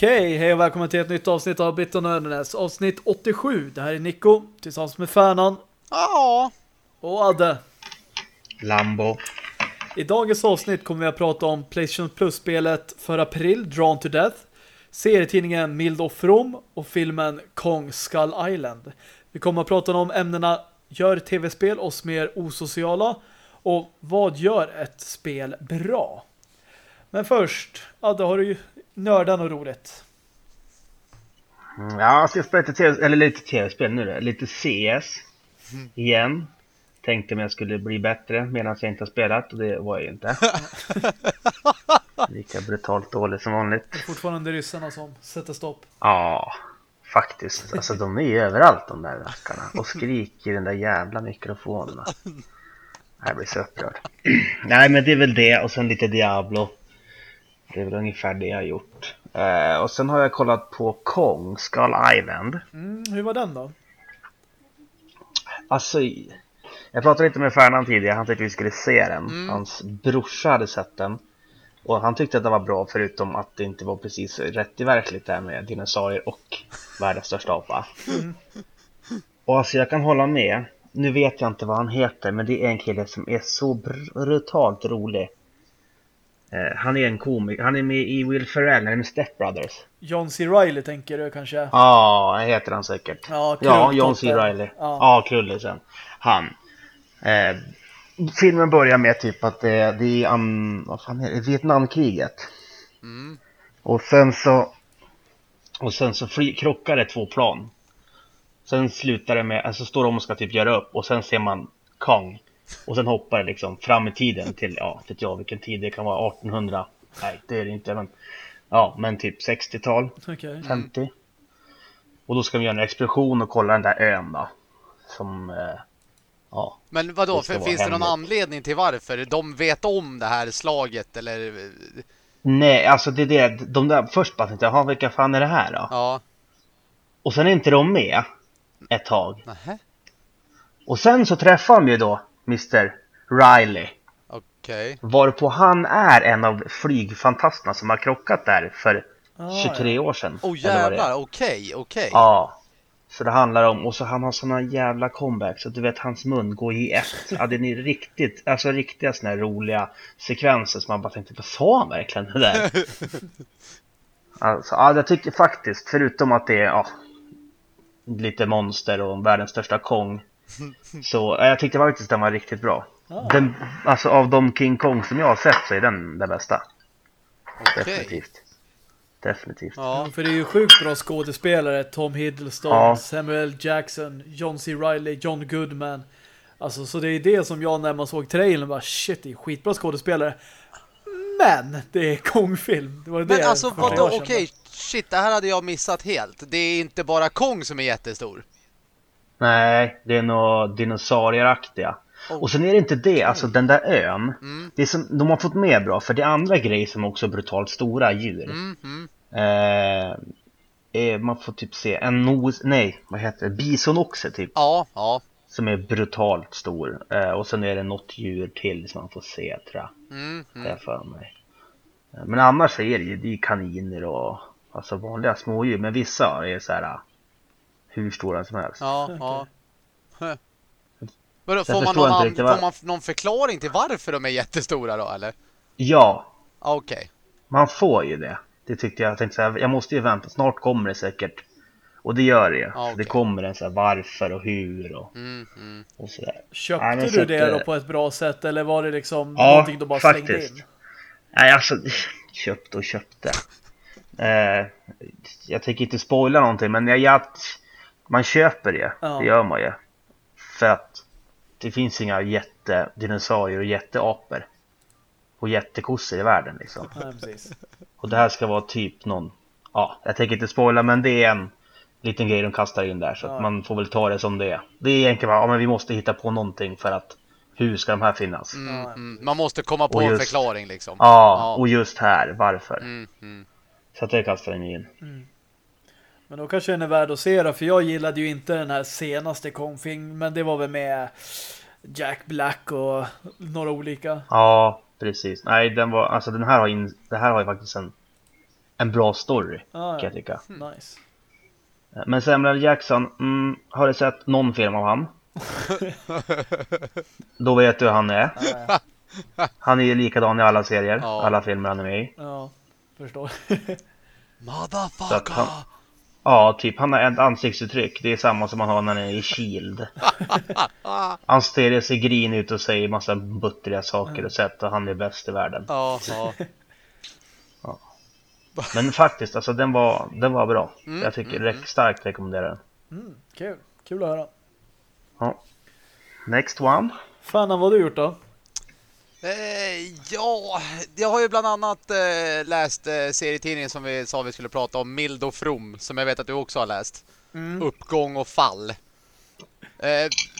Okej, hej och välkommen till ett nytt avsnitt av Bit Nördnäs. Avsnitt 87. Det här är Nico tillsammans med Färnan. Ja. Och Adde. Lambo. I dagens avsnitt kommer vi att prata om PlayStation Plus-spelet för april, Drawn to Death, serietidningen Mild of Rom och filmen Kong Skull Island. Vi kommer att prata om ämnena Gör tv-spel oss mer osociala och vad gör ett spel bra? Men först, Adde, har du ju nördat och roligt? Mm, ja, jag ska spela lite tv, eller lite tv-spel nu. Lite CS. Igen. Tänkte om jag skulle bli bättre medan jag inte har spelat och det var jag ju inte. Lika brutalt dålig som vanligt. Det är fortfarande ryssarna som sätter stopp. Ja, faktiskt. Alltså de är ju överallt de där rackarna. Och skriker i den där jävla mikrofonerna. Jag blir så upprörd. Nej men det är väl det och sen lite Diablo. Det är väl ungefär det jag har gjort. Eh, och sen har jag kollat på Kong, Skull Island. Mm, hur var den då? Alltså, jag pratade lite med Färnan tidigare, han tyckte vi skulle se den. Hans brorsa hade sett den. Och han tyckte att det var bra förutom att det inte var precis rätt i verkligt där med dinosaurier och världens största apa. Och alltså jag kan hålla med. Nu vet jag inte vad han heter men det är en kille som är så brutalt rolig. Eh, han är en komik, han är med i Will Ferrell, han är med Step Brothers. John C. Reilly tänker du kanske? Ja, ah, heter han säkert. Ja, Ja, John C. Reilly. Ja. Ja, Krullisen. Han. Eh, filmen börjar med typ att det, det är um, vad fan är det? Vietnamkriget. Mm. Och sen så och sen så fly, krockar det två plan. Sen slutar det med, alltså står de och ska typ göra upp och sen ser man Kong. Och sen hoppar det liksom fram i tiden till, ja, vet jag vilken tid det kan vara, 1800. Nej, det är det inte, men ja, men typ 60-tal. Okej. 50. Och då ska vi göra en expedition och kolla den där ön då. Som, eh, ja. Men för, vara finns det någon anledning till varför? De vet om det här slaget eller? Nej, alltså det är det, de där, först bara tänkte jag, jaha vilka fan är det här då? Ja. Och sen är inte de med ett tag. Nähä. Och sen så träffar de ju då Mr. Riley. Okej. Varpå han är en av flygfantasterna som har krockat där för Ah, 23 år sedan. Oh det är. jävlar, okej, okej. Ja. Så det handlar om, och så han har såna jävla comebacks, så du vet hans mun går i ett. Ja, det är riktigt, alltså riktiga såna här roliga sekvenser som man bara tänkte, vad sa han verkligen det där? Alltså, ja, jag tycker faktiskt, förutom att det är, ja, lite monster och världens största Kong. Så ja, jag tyckte faktiskt den var riktigt bra. Ah. Den, alltså av de King Kong som jag har sett så är den den bästa. Okej. Definitivt. Definitivt. Ja. För det är ju sjukt bra skådespelare. Tom Hiddleston, Ja. Samuel Jackson, John C. Reilly, John Goodman. Alltså, så det är det som jag när man såg trailern bara, shit, det är skitbra skådespelare. Men det är Kong-film. Det var det Men alltså vadå, okej, shit, det här hade jag missat helt. Det är inte bara Kong som är jättestor. Nej, det är nog dinosaurieraktiga. Oh. Och sen är det inte det, alltså den där ön. Mm. Det som, de har fått med bra, för det är andra grejer som också är brutalt stora djur. Mm, mm. Eh, man får typ se en nos, nej, vad heter det, bisonoxe typ. Ja, ja. Som är brutalt stor. Eh, och sen är det något djur till som man får se tror jag. Mm, mm. för mig. Men annars är det ju, det är ju kaniner och alltså vanliga smådjur. Men vissa är så här hur stora som helst. Ja, ja. Huh. Vadå, får, man någon, riktigt får man någon förklaring till varför de är jättestora då, eller? Ja, Ja, Okej. Man får ju det. Det tyckte jag. Jag tänkte så här, jag måste ju vänta. Snart kommer det säkert. Och det gör det ju. Ja, okej. Det kommer en så här varför och hur och, Mm, mm. och sådär. Köpte Nej, du det då på ett bra sätt eller var det liksom Ja, någonting du bara slängde faktiskt. in? Nej alltså, köpte och köpte. Eh, jag tänker inte spoila någonting men jag, jag, man köper det. Ja. Det gör man ju. För att det finns inga jättedinosaurier och jätteapor. Och jättekossor i världen liksom. Precis. Och det här ska vara typ någon, ja, jag tänker inte spoila men det är en liten grej de kastar in där så Ja. att man får väl ta det som det är. Det är egentligen bara, ja men vi måste hitta på någonting för att hur ska de här finnas? Mm, Ja. mm. Man måste komma på Och en just- förklaring liksom. Ja, och just här, varför? Mm, mm. Så att det kastar de in. Men då kanske den är värd att se då, för jag gillade ju inte den här senaste Kong-film, men det var väl med Jack Black och några olika. Ja, precis. Nej, den var, alltså den här har in, det här har ju faktiskt en en bra story Ah, kan ja. jag tycka. Nice. Men Samuel Jackson, mm, har du sett någon film av han? Då vet du hur han är. Ja. Han är ju likadan i alla serier, Ja. alla filmer han är med i. ja förstår. Motherfucker! Ja, typ han har ett ansiktsuttryck. Det är samma som han har när han är i Shield. Han stirrar sig grin ut och säger massa buttriga saker och sätt och han är bäst i världen. Ja, ja. Men faktiskt, alltså den var, den var bra. Mm, Jag tycker mm, mm, starkt rekommenderar den. Mm, kul. Kul att höra. Ja. Next one. Fan, vad har du gjort då? Eh, ja, jag har ju bland annat eh, läst eh, serietidningen som vi sa vi skulle prata om, Mild och From, som jag vet att du också har läst. Mm. Uppgång och fall.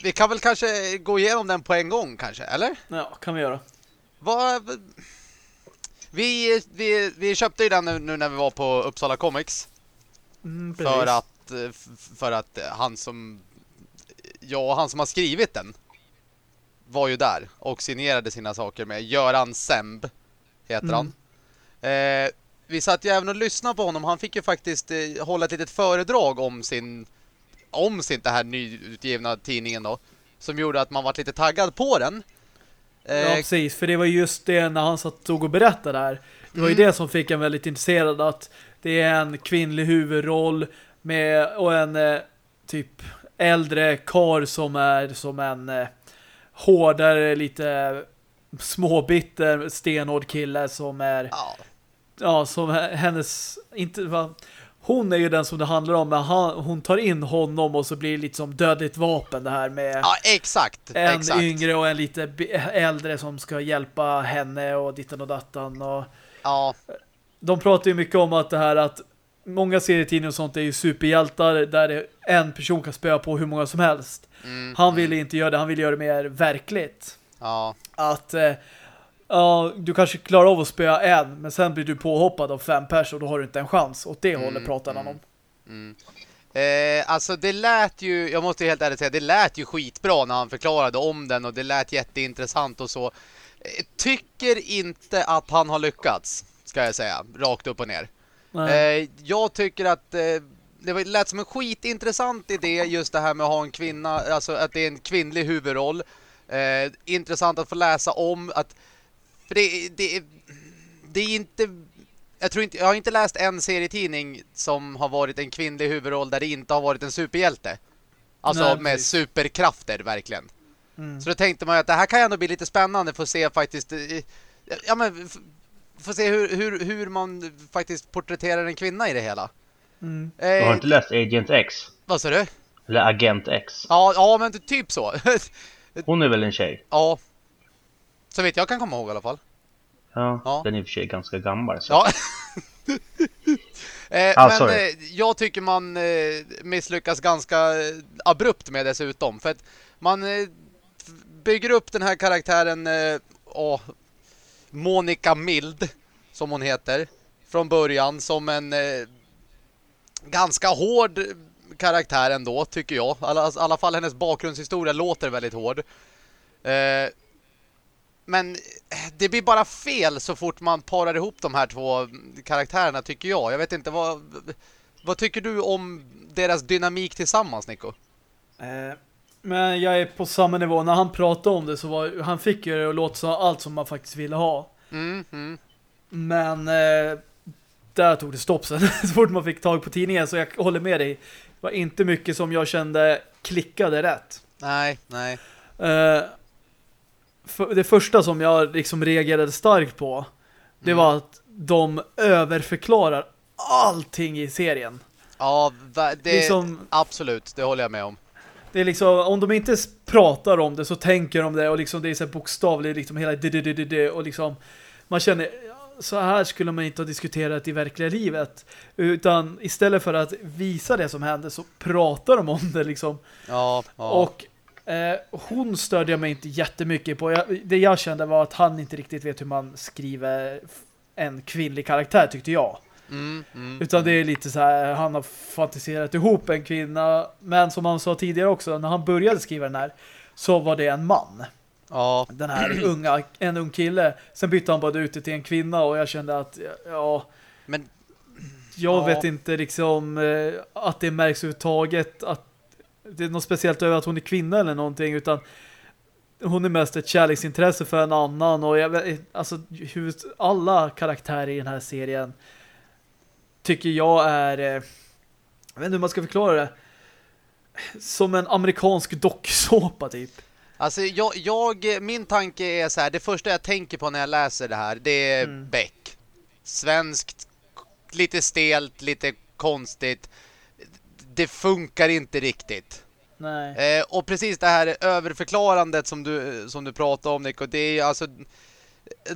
Vi kan väl kanske gå igenom den på en gång kanske, eller? Ja, kan vi göra. Vad... Vi, vi, vi köpte ju den nu, när vi var på Uppsala Comics. Mm. För att, för att han som Ja, han som har skrivit den Var ju där och signerade sina saker med Göran Semb Heter Mm. han eh, Vi satt ju även och lyssnade på honom Han fick ju faktiskt eh, hålla ett litet föredrag om sin Om sin det här nyutgivna tidningen då Som gjorde att man var lite taggad på den Ja, eh, precis. För det var just det när han satt tog och berättade där. Det var ju Mm. det som fick en väldigt intresserad att det är en kvinnlig huvudroll med och en eh, typ äldre kar som är som en eh, hårdare, lite småbitter, stenhård kille som är Ja, ja, som he- hennes inte va, hon är ju den som det handlar om men han, hon tar in honom och så blir det lite som dödligt vapen det här med ja exakt, en exakt. yngre och en lite äldre som ska hjälpa henne och dittan och dattan och Ja, de pratar ju mycket om att det här att många serietidningar och sånt är ju superhjältar där en person kan spöa på hur många som helst. mm, Han ville inte göra det, han ville göra det mer verkligt. ja, Att eh, ja, du kanske klarar av att spöa en men sen blir du påhoppad av fem pers och då har du inte en chans. Åt det Mm, hållet pratar han mm. om. Mm. Eh, alltså det lät ju, jag måste helt ärligt säga, det lät ju skitbra när han förklarade om den och det lät jätteintressant och så. Eh, tycker inte att han har lyckats, ska jag säga, rakt upp och ner. Eh, jag tycker att eh, det var- lät som en skitintressant idé just det här med att ha en kvinna, alltså att det är en kvinnlig huvudroll. Eh, intressant att få läsa om att för det, det, det är inte jag tror inte jag har inte läst en serietidning som har varit en kvinnlig huvudroll där det inte har varit en superhjälte. Alltså Nej, med precis. superkrafter verkligen. Mm. Så då tänkte man att det här kan ju ändå bli lite spännande för att se faktiskt eh, ja men f- få se hur, hur, hur man faktiskt porträtterar en kvinna i det hela. Mm. Du har Eh, inte läst Agent X? vad sa du? Eller Agent X? Ja, ja men typ så. Hon är väl en tjej? ja. Så vet jag kan komma ihåg i alla fall. Ja, Ja. den är i och för sig ganska gammal. Så. Ja. eh, Ah, men sorry. eh, jag tycker man eh, misslyckas ganska eh, abrupt med dessutom. För att man eh, bygger upp den här karaktären eh, åh, Monica Mild, som hon heter, från början som en eh, ganska hård karaktär ändå, tycker jag. Alltså, I alla, alla fall hennes bakgrundshistoria låter väldigt hård. Eh, men eh, det blir bara fel så fort man parar ihop de här två karaktärerna tycker jag. Jag vet inte, vad, vad tycker du om deras dynamik tillsammans, Nico? Eh, men jag är på samma nivå. När han pratade om det så var han fick ju det att låta som allt som man faktiskt ville ha. Mm, mm. Men eh, där tog det stopp sen. så fort man fick tag på tidningen så jag håller med dig. Det var inte mycket som jag kände klickade rätt. Nej, nej. Eh, för, det första som jag liksom reagerade starkt på det Mm. var att de överförklarar allting i serien. Ja, det, Liksom- absolut, det håller jag med om. Det är liksom, om de inte pratar om det så tänker de det och liksom det är så bokstavligt liksom hela det, det, det, det, och liksom man känner så här skulle man inte ha diskuterat i verkliga livet utan istället för att visa det som hände så pratar de om det liksom Ja, ja. och eh, hon störde jag mig inte jättemycket på. Jag, det jag kände var att han inte riktigt vet hur man skriver en kvinnlig karaktär tyckte jag. Mm, mm. Utan det är lite så här, han har fantiserat ihop en kvinna. Men som han sa tidigare också, när han började skriva den här så var det en man. Ja, Den här unga, en ung kille. Sen bytte han bara ut det till en kvinna och jag kände att, ja, men jag Ja. vet inte liksom eh, att det märks överhuvudtaget att det är något speciellt över att hon är kvinna eller någonting utan hon är mest ett kärleksintresse för en annan och jag vet, alltså alla karaktärer i den här serien tycker jag är eh, jag vet inte hur man ska förklara det som en amerikansk docksåpa typ. Alltså jag, jag, min tanke är så här, det första jag tänker på när jag läser det här, det är Mm. Beck. Svenskt, lite stelt, lite konstigt. Det funkar inte riktigt. Nej. Eh, och precis det här överförklarandet som du, som du pratade om Nico, det är alltså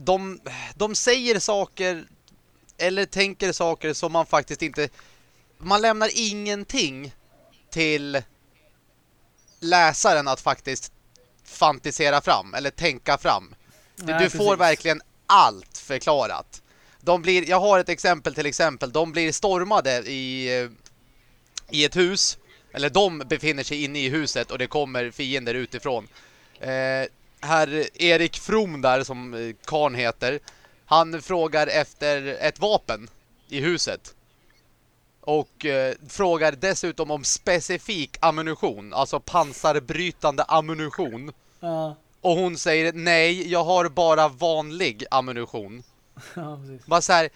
de, de säger saker eller tänker saker som man faktiskt inte man lämnar ingenting till läsaren att faktiskt fantisera fram eller tänka fram. Du, Nej, du får precis. verkligen allt förklarat. De blir, jag har ett exempel till exempel. De blir stormade i, i ett hus. Eller de befinner sig inne i huset och det kommer fiender utifrån. Eh, herr Erik From där som eh, karn heter. Han frågar efter ett vapen i huset. Och eh, frågar dessutom om specifik ammunition. Alltså pansarbrytande ammunition. Ja. Och hon säger nej, jag har bara vanlig ammunition. ja, precis. Bara så här,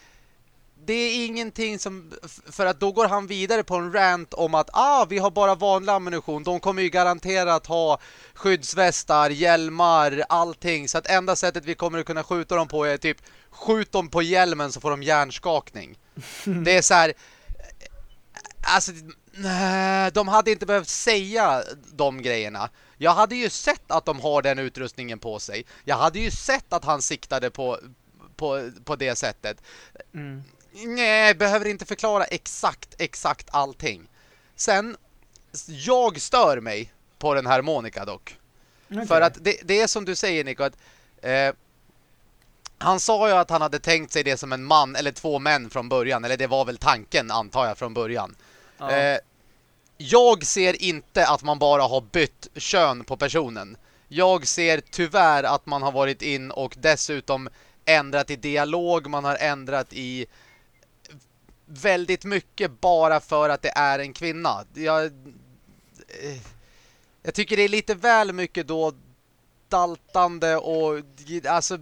det är ingenting som... För att då går han vidare på en rant om att ah, vi har bara vanlig ammunition. De kommer ju garanterat ha skyddsvästar, hjälmar, allting. Så att enda sättet vi kommer att kunna skjuta dem på är typ skjut dem på hjälmen så får de hjärnskakning. Det är så här... Alltså, nej, de hade inte behövt säga de grejerna. Jag hade ju sett att de har den utrustningen på sig. Jag hade ju sett att han siktade på, på, på det sättet. Mm. Nej, behöver inte förklara exakt, exakt allting. Sen, jag stör mig på den här Monica dock. Okej. För att det, det är som du säger Nico att eh, han sa ju att han hade tänkt sig det som en man eller två män från början. Eller det var väl tanken antar jag från början. Ja. Eh, jag ser inte att man bara har bytt kön på personen. Jag ser tyvärr att man har varit in och dessutom ändrat i dialog. Man har ändrat i väldigt mycket bara för att det är en kvinna. Jag, eh, jag tycker det är lite väl mycket då daltande och alltså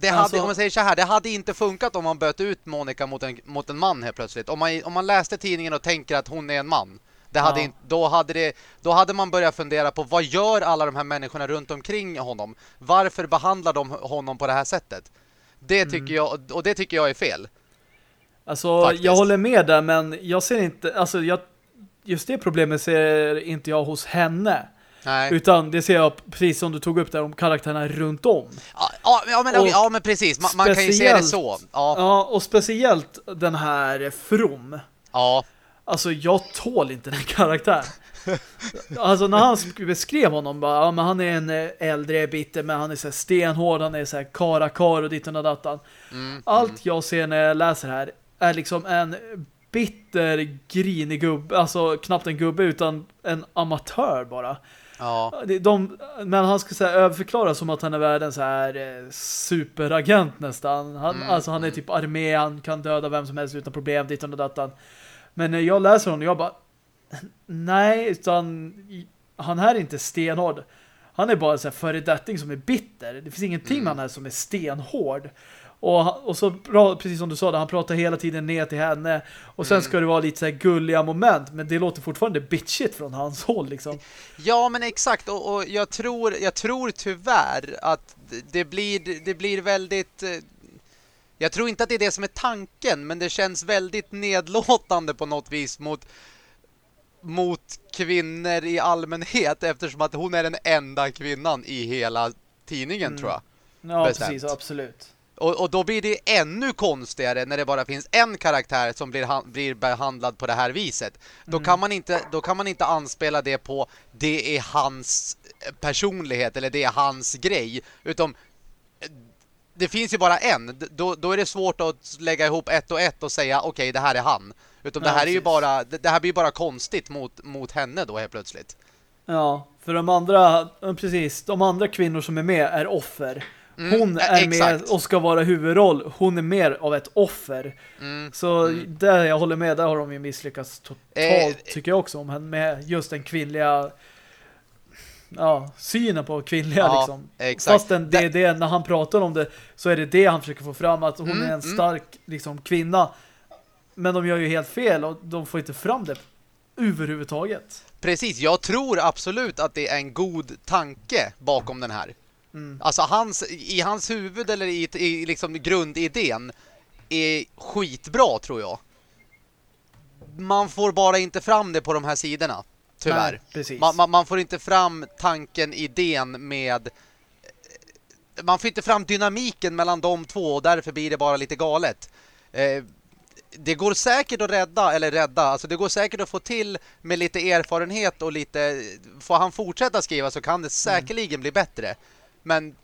det hade, Alltså- om man säger så här, det hade inte funkat om man böt ut Monica mot en, mot en man helt plötsligt. Om man, om man läste tidningen och tänker att hon är en man. Det hade Ja. inte, då, hade det, då hade man börjat fundera på vad gör alla de här människorna runt omkring honom? Varför behandlar de honom på det här sättet? Det Mm. tycker jag, och det tycker jag är fel. Alltså, Faktiskt. jag håller med där, men jag ser inte, alltså jag, just det problemet ser inte jag hos henne. Nej. Utan det ser jag precis som du tog upp där om karaktärerna runt om. Ja, ja, men, Och ja men precis, man, man kan ju se det så. Ja, Ja, och speciellt den här From. ja. Alltså, jag tål inte den karaktären. Alltså, när han sk- beskrev honom bara, ja, men han är en eh, äldre bitter, men han är så här stenhård, han är så här karakar och ditt och dattan. Mm, Allt jag ser när jag läser här är liksom en bitter, grinig gubbe, alltså knappt en gubbe utan en amatör bara. Ja. De, men han ska säga överförklara som att han är världens här eh, superagent nästan. Han, Mm, Alltså han är typ armé, han kan döda vem som helst utan problem, ditt och dattan. Men när jag läser honom, jag bara nej, utan han här är inte stenhård. Han är bara en här föredetting som är bitter. Det finns ingenting med han här som är stenhård. Och, och så, precis som du sa, han pratar hela tiden ner till henne. Och sen ska det vara lite så gulliga moment. Men det låter fortfarande bitchigt från hans håll liksom. Ja, men exakt. Och, och jag, tror, jag tror tyvärr att det blir, det blir väldigt... eh, Jag tror inte att det är det som är tanken, men det känns väldigt nedlåtande på något vis mot, mot kvinnor i allmänhet eftersom att hon är den enda kvinnan i hela tidningen, Mm. tror jag. Ja, Bestämt. precis, absolut. Och, och då blir det ännu konstigare när det bara finns en karaktär som blir, han, blir behandlad på det här viset. Då, kan man inte, då kan man inte anspela det på det är hans personlighet eller det är hans grej. Utan eh, det finns ju bara en. Då, då är det svårt att lägga ihop ett och ett och säga okej, det här är han. Utan det Ja, här är ju precis. bara det, det här blir bara konstigt mot, mot henne då helt plötsligt. Ja, för de andra, precis, de andra kvinnor som är med är offer. Hon Mm, är exakt. med och ska vara huvudroll. Hon är mer av ett offer. Mm. Så där jag håller med, där har de ju misslyckats totalt Eh, tycker jag också om henne med just den kvinnliga ja, synen på kvinnliga Ja, liksom. exakt. Fast den, det, det, när han pratar om det så är det det han försöker få fram att hon Mm, är en mm. stark liksom, kvinna. Men de gör ju helt fel och de får inte fram det överhuvudtaget. Precis, jag tror absolut att det är en god tanke bakom den här. Mm. Alltså hans, i hans huvud eller i, i liksom grundidén är skitbra tror jag. Man får bara inte fram det på de här sidorna. Tyvärr. Nej. Man, man, man får inte fram tanken, idén med... Man får inte fram dynamiken mellan de två och därför blir det bara lite galet. Eh, det går säkert att rädda, eller rädda, alltså det går säkert att få till med lite erfarenhet och lite... Får han fortsätta skriva så kan det säkerligen bli bättre. Men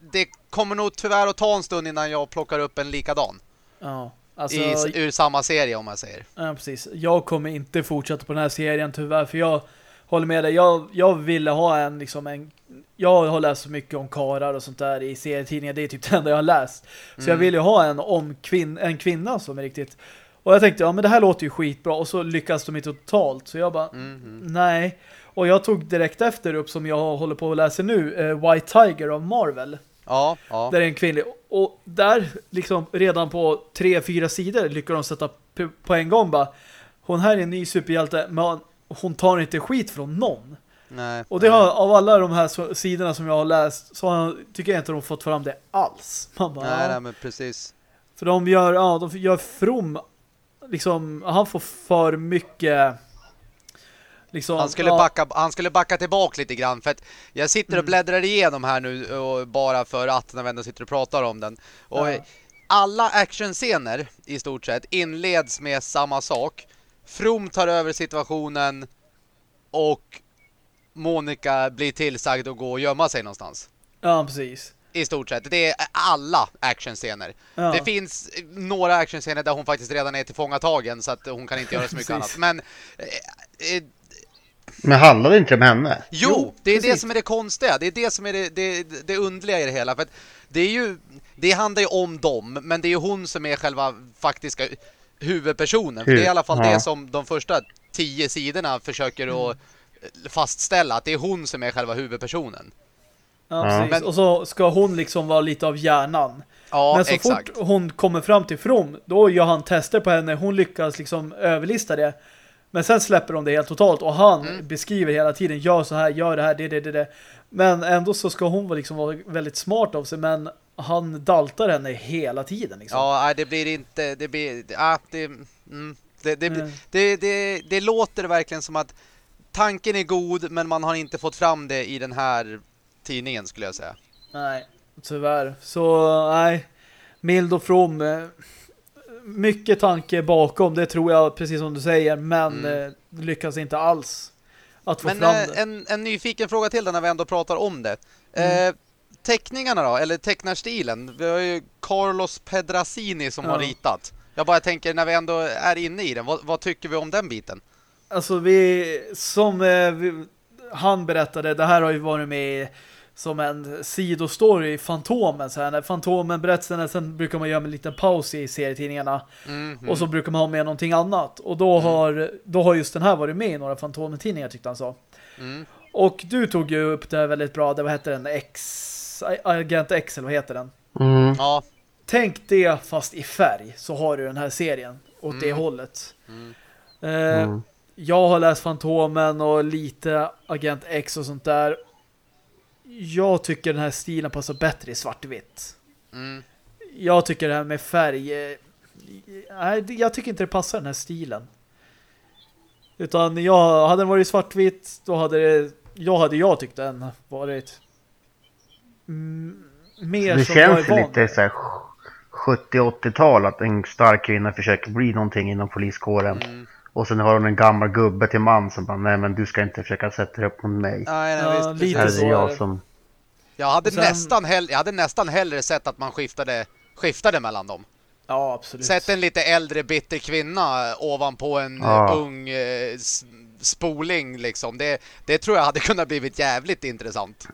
det kommer nog tyvärr att ta en stund innan jag plockar upp en likadan. Ja, alltså, I, ur samma serie om man säger. ja, precis. Jag kommer inte fortsätta på den här serien tyvärr för jag håller med dig. Jag, jag ville ha en liksom en jag har läst så mycket om karar och sånt där i serietidningar. Det är typ det enda jag har läst. Så Mm. jag vill ju ha en om kvin en kvinna som är riktigt... Och jag tänkte, ja men det här låter ju skitbra. Och så lyckas de inte totalt. Så jag bara, Mhm. nej. Och jag tog direkt efter upp som jag håller på att läsa nu. Eh, White Tiger av Marvel. Ja, ja. Där är en kvinnlig. Och där, liksom redan på tre, fyra sidor lyckas de sätta på en gång bara. Hon här är en ny superhjälte, men hon tar inte skit från någon. Nej. Och det har, av alla de här så- sidorna som jag har läst så har, tycker jag inte de fått fram det alls. Man bara, Nej, nej, men precis. För de gör, ja, de gör from liksom, han får för mycket liksom, Han skulle, ja, backa, han skulle backa tillbaka lite grann för att jag sitter och Mm. bläddrar igenom här nu och bara för att när vi ändå sitter och pratar om den. Och Ja. alla actionscener i stort sett inleds med samma sak. From tar över situationen och Monica blir tillsagd att gå och gömma sig någonstans. ja, precis. I stort sett. Det är alla actionscener. Ja. Det finns några actionscener där hon faktiskt redan är tillfångatagen så att hon kan inte göra så mycket annat. Men eh, eh, Men handlade det inte om henne? Jo, det är det precis. som är det konstiga. Det är det som är det, det, det underliga i det hela. För att det är ju, det handlar ju om dem, men det är ju hon som är själva faktiska huvudpersonen. För det är i alla fall Ja. det som de första tio sidorna försöker att fastställa. Att det är hon som är själva huvudpersonen. Ja. Men- Och så ska hon liksom vara lite av hjärnan. Ja, Men så exakt. fort hon kommer fram till From, då gör han tester på henne. Hon lyckas liksom överlista det. Men sen släpper de det helt totalt. Och han Mm. beskriver hela tiden, gör så här, gör det här, det, det, det, det. Men ändå så ska hon vara liksom vara väldigt smart av sig. Men han daltar henne hela tiden. Liksom. Ja, det blir inte... Det blir... Ja, det, mm, det, det, Mm. det, det, det låter verkligen som att tanken är god, men man har inte fått fram det i den här tidningen skulle jag säga. Nej, tyvärr. Så nej, mild och from. Mycket tanke bakom, det tror jag, precis som du säger. Men Mm. eh, lyckas inte alls att få Men fram eh, det. en, en nyfiken fråga till då när vi ändå pratar om det. Mm. Eh, teckningarna då, eller tecknarstilen. Vi har ju Carlos Pedrasini som Ja. har ritat. Jag bara tänker när vi ändå är inne i den, vad, vad tycker vi om den biten? Alltså vi, som eh, vi, han berättade, det här har ju varit med som en sidostory i Fantomen. Så här, när Fantomen berättelsen, sen brukar man göra en liten paus i serietidningarna. Mhm. Och så brukar man ha med någonting annat. Och då har, då har just den här varit med i några Fantomen-tidningar tyckte han så. Mm. Och du tog ju upp det här väldigt bra. Det vad heter den? X... Agent X, eller vad heter den? Mm. Ja, Tänk det fast i färg så har du den här serien åt det Mm. hållet. Mm. Eh, Mm. Jag har läst Fantomen och lite Agent X och sånt där. Jag tycker den här stilen passar bättre i svartvitt. mm. Jag tycker det här med färg... eh, Nej, jag tycker inte det passar den här stilen. Utan jag hade den varit svartvitt, då hade det... Jag hade jag tyckt den varit... Mm, mer Det som jag är känns van lite så här 70-80-tal att en stark kvinna försöker bli någonting inom poliskåren. Mm. Och sen har hon en gammal gubbe till man som bara, nej men du ska inte försöka sätta dig upp mot mig. Nej, nej, Ja, visst, lite Här precis. är det så är jag det. som... Jag hade, sen- nästan hell- jag hade nästan hellre sett att man skiftade, skiftade mellan dem. Ja, absolut. Sätt en lite äldre bitter kvinna ovanpå en Ja. eh, ung eh, spoling liksom. Det, det tror jag hade kunnat blivit jävligt intressant.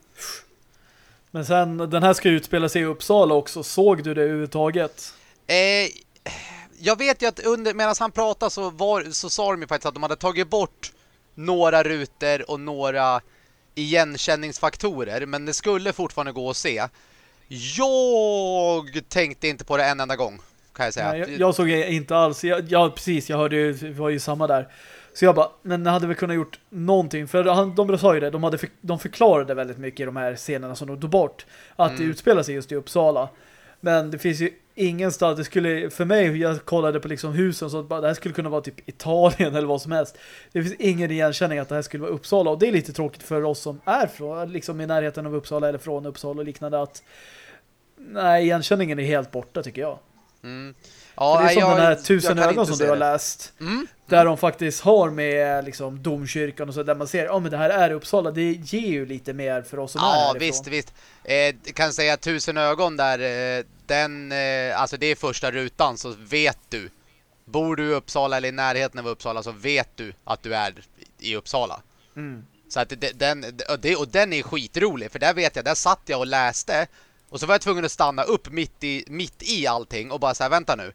Men sen, den här ska utspela sig i Uppsala också. Såg du det överhuvudtaget? Eh, jag vet ju att under, medan han pratade så, var, så sa de ju faktiskt att de hade tagit bort några rutor och några igenkänningsfaktorer. Men det skulle fortfarande gå att se. Jag tänkte inte på det en enda gång, kan jag säga. Nej, jag, jag, såg inte alls. Jag, ja, precis. Jag hörde ju, det var ju samma där. Så jag bara, men hade vi kunnat gjort någonting? För han, de sa ju det, de, hade, de förklarade väldigt mycket i de här scenerna som de tog bort. Att mm. det utspelar sig just i Uppsala. Men det finns ju ingenstans, det skulle, för mig, jag kollade på liksom husen så att det här skulle kunna vara typ Italien eller vad som helst. Det finns ingen igenkänning att det här skulle vara Uppsala och det är lite tråkigt för oss som är från, liksom i närheten av Uppsala eller från Uppsala och liknande att nej, igenkänningen är helt borta tycker jag. Mm. Ja, det är som jag, den här tusen ögon som du har läst. Mm. Där de faktiskt har med liksom domkyrkan och så där man ser, ja oh, men det här är Uppsala, det ger ju lite mer för oss som ja, är härifrån. Ja, visst, visst. Eh, kan säga tusen ögon där, eh, den, eh, alltså det är första rutan så vet du. Bor du i Uppsala eller i närheten av Uppsala så vet du att du är i Uppsala. Mm. Så att den, och den är skitrolig, för där vet jag, där satt jag och läste och så var jag tvungen att stanna upp mitt i, mitt i allting och bara säga vänta nu.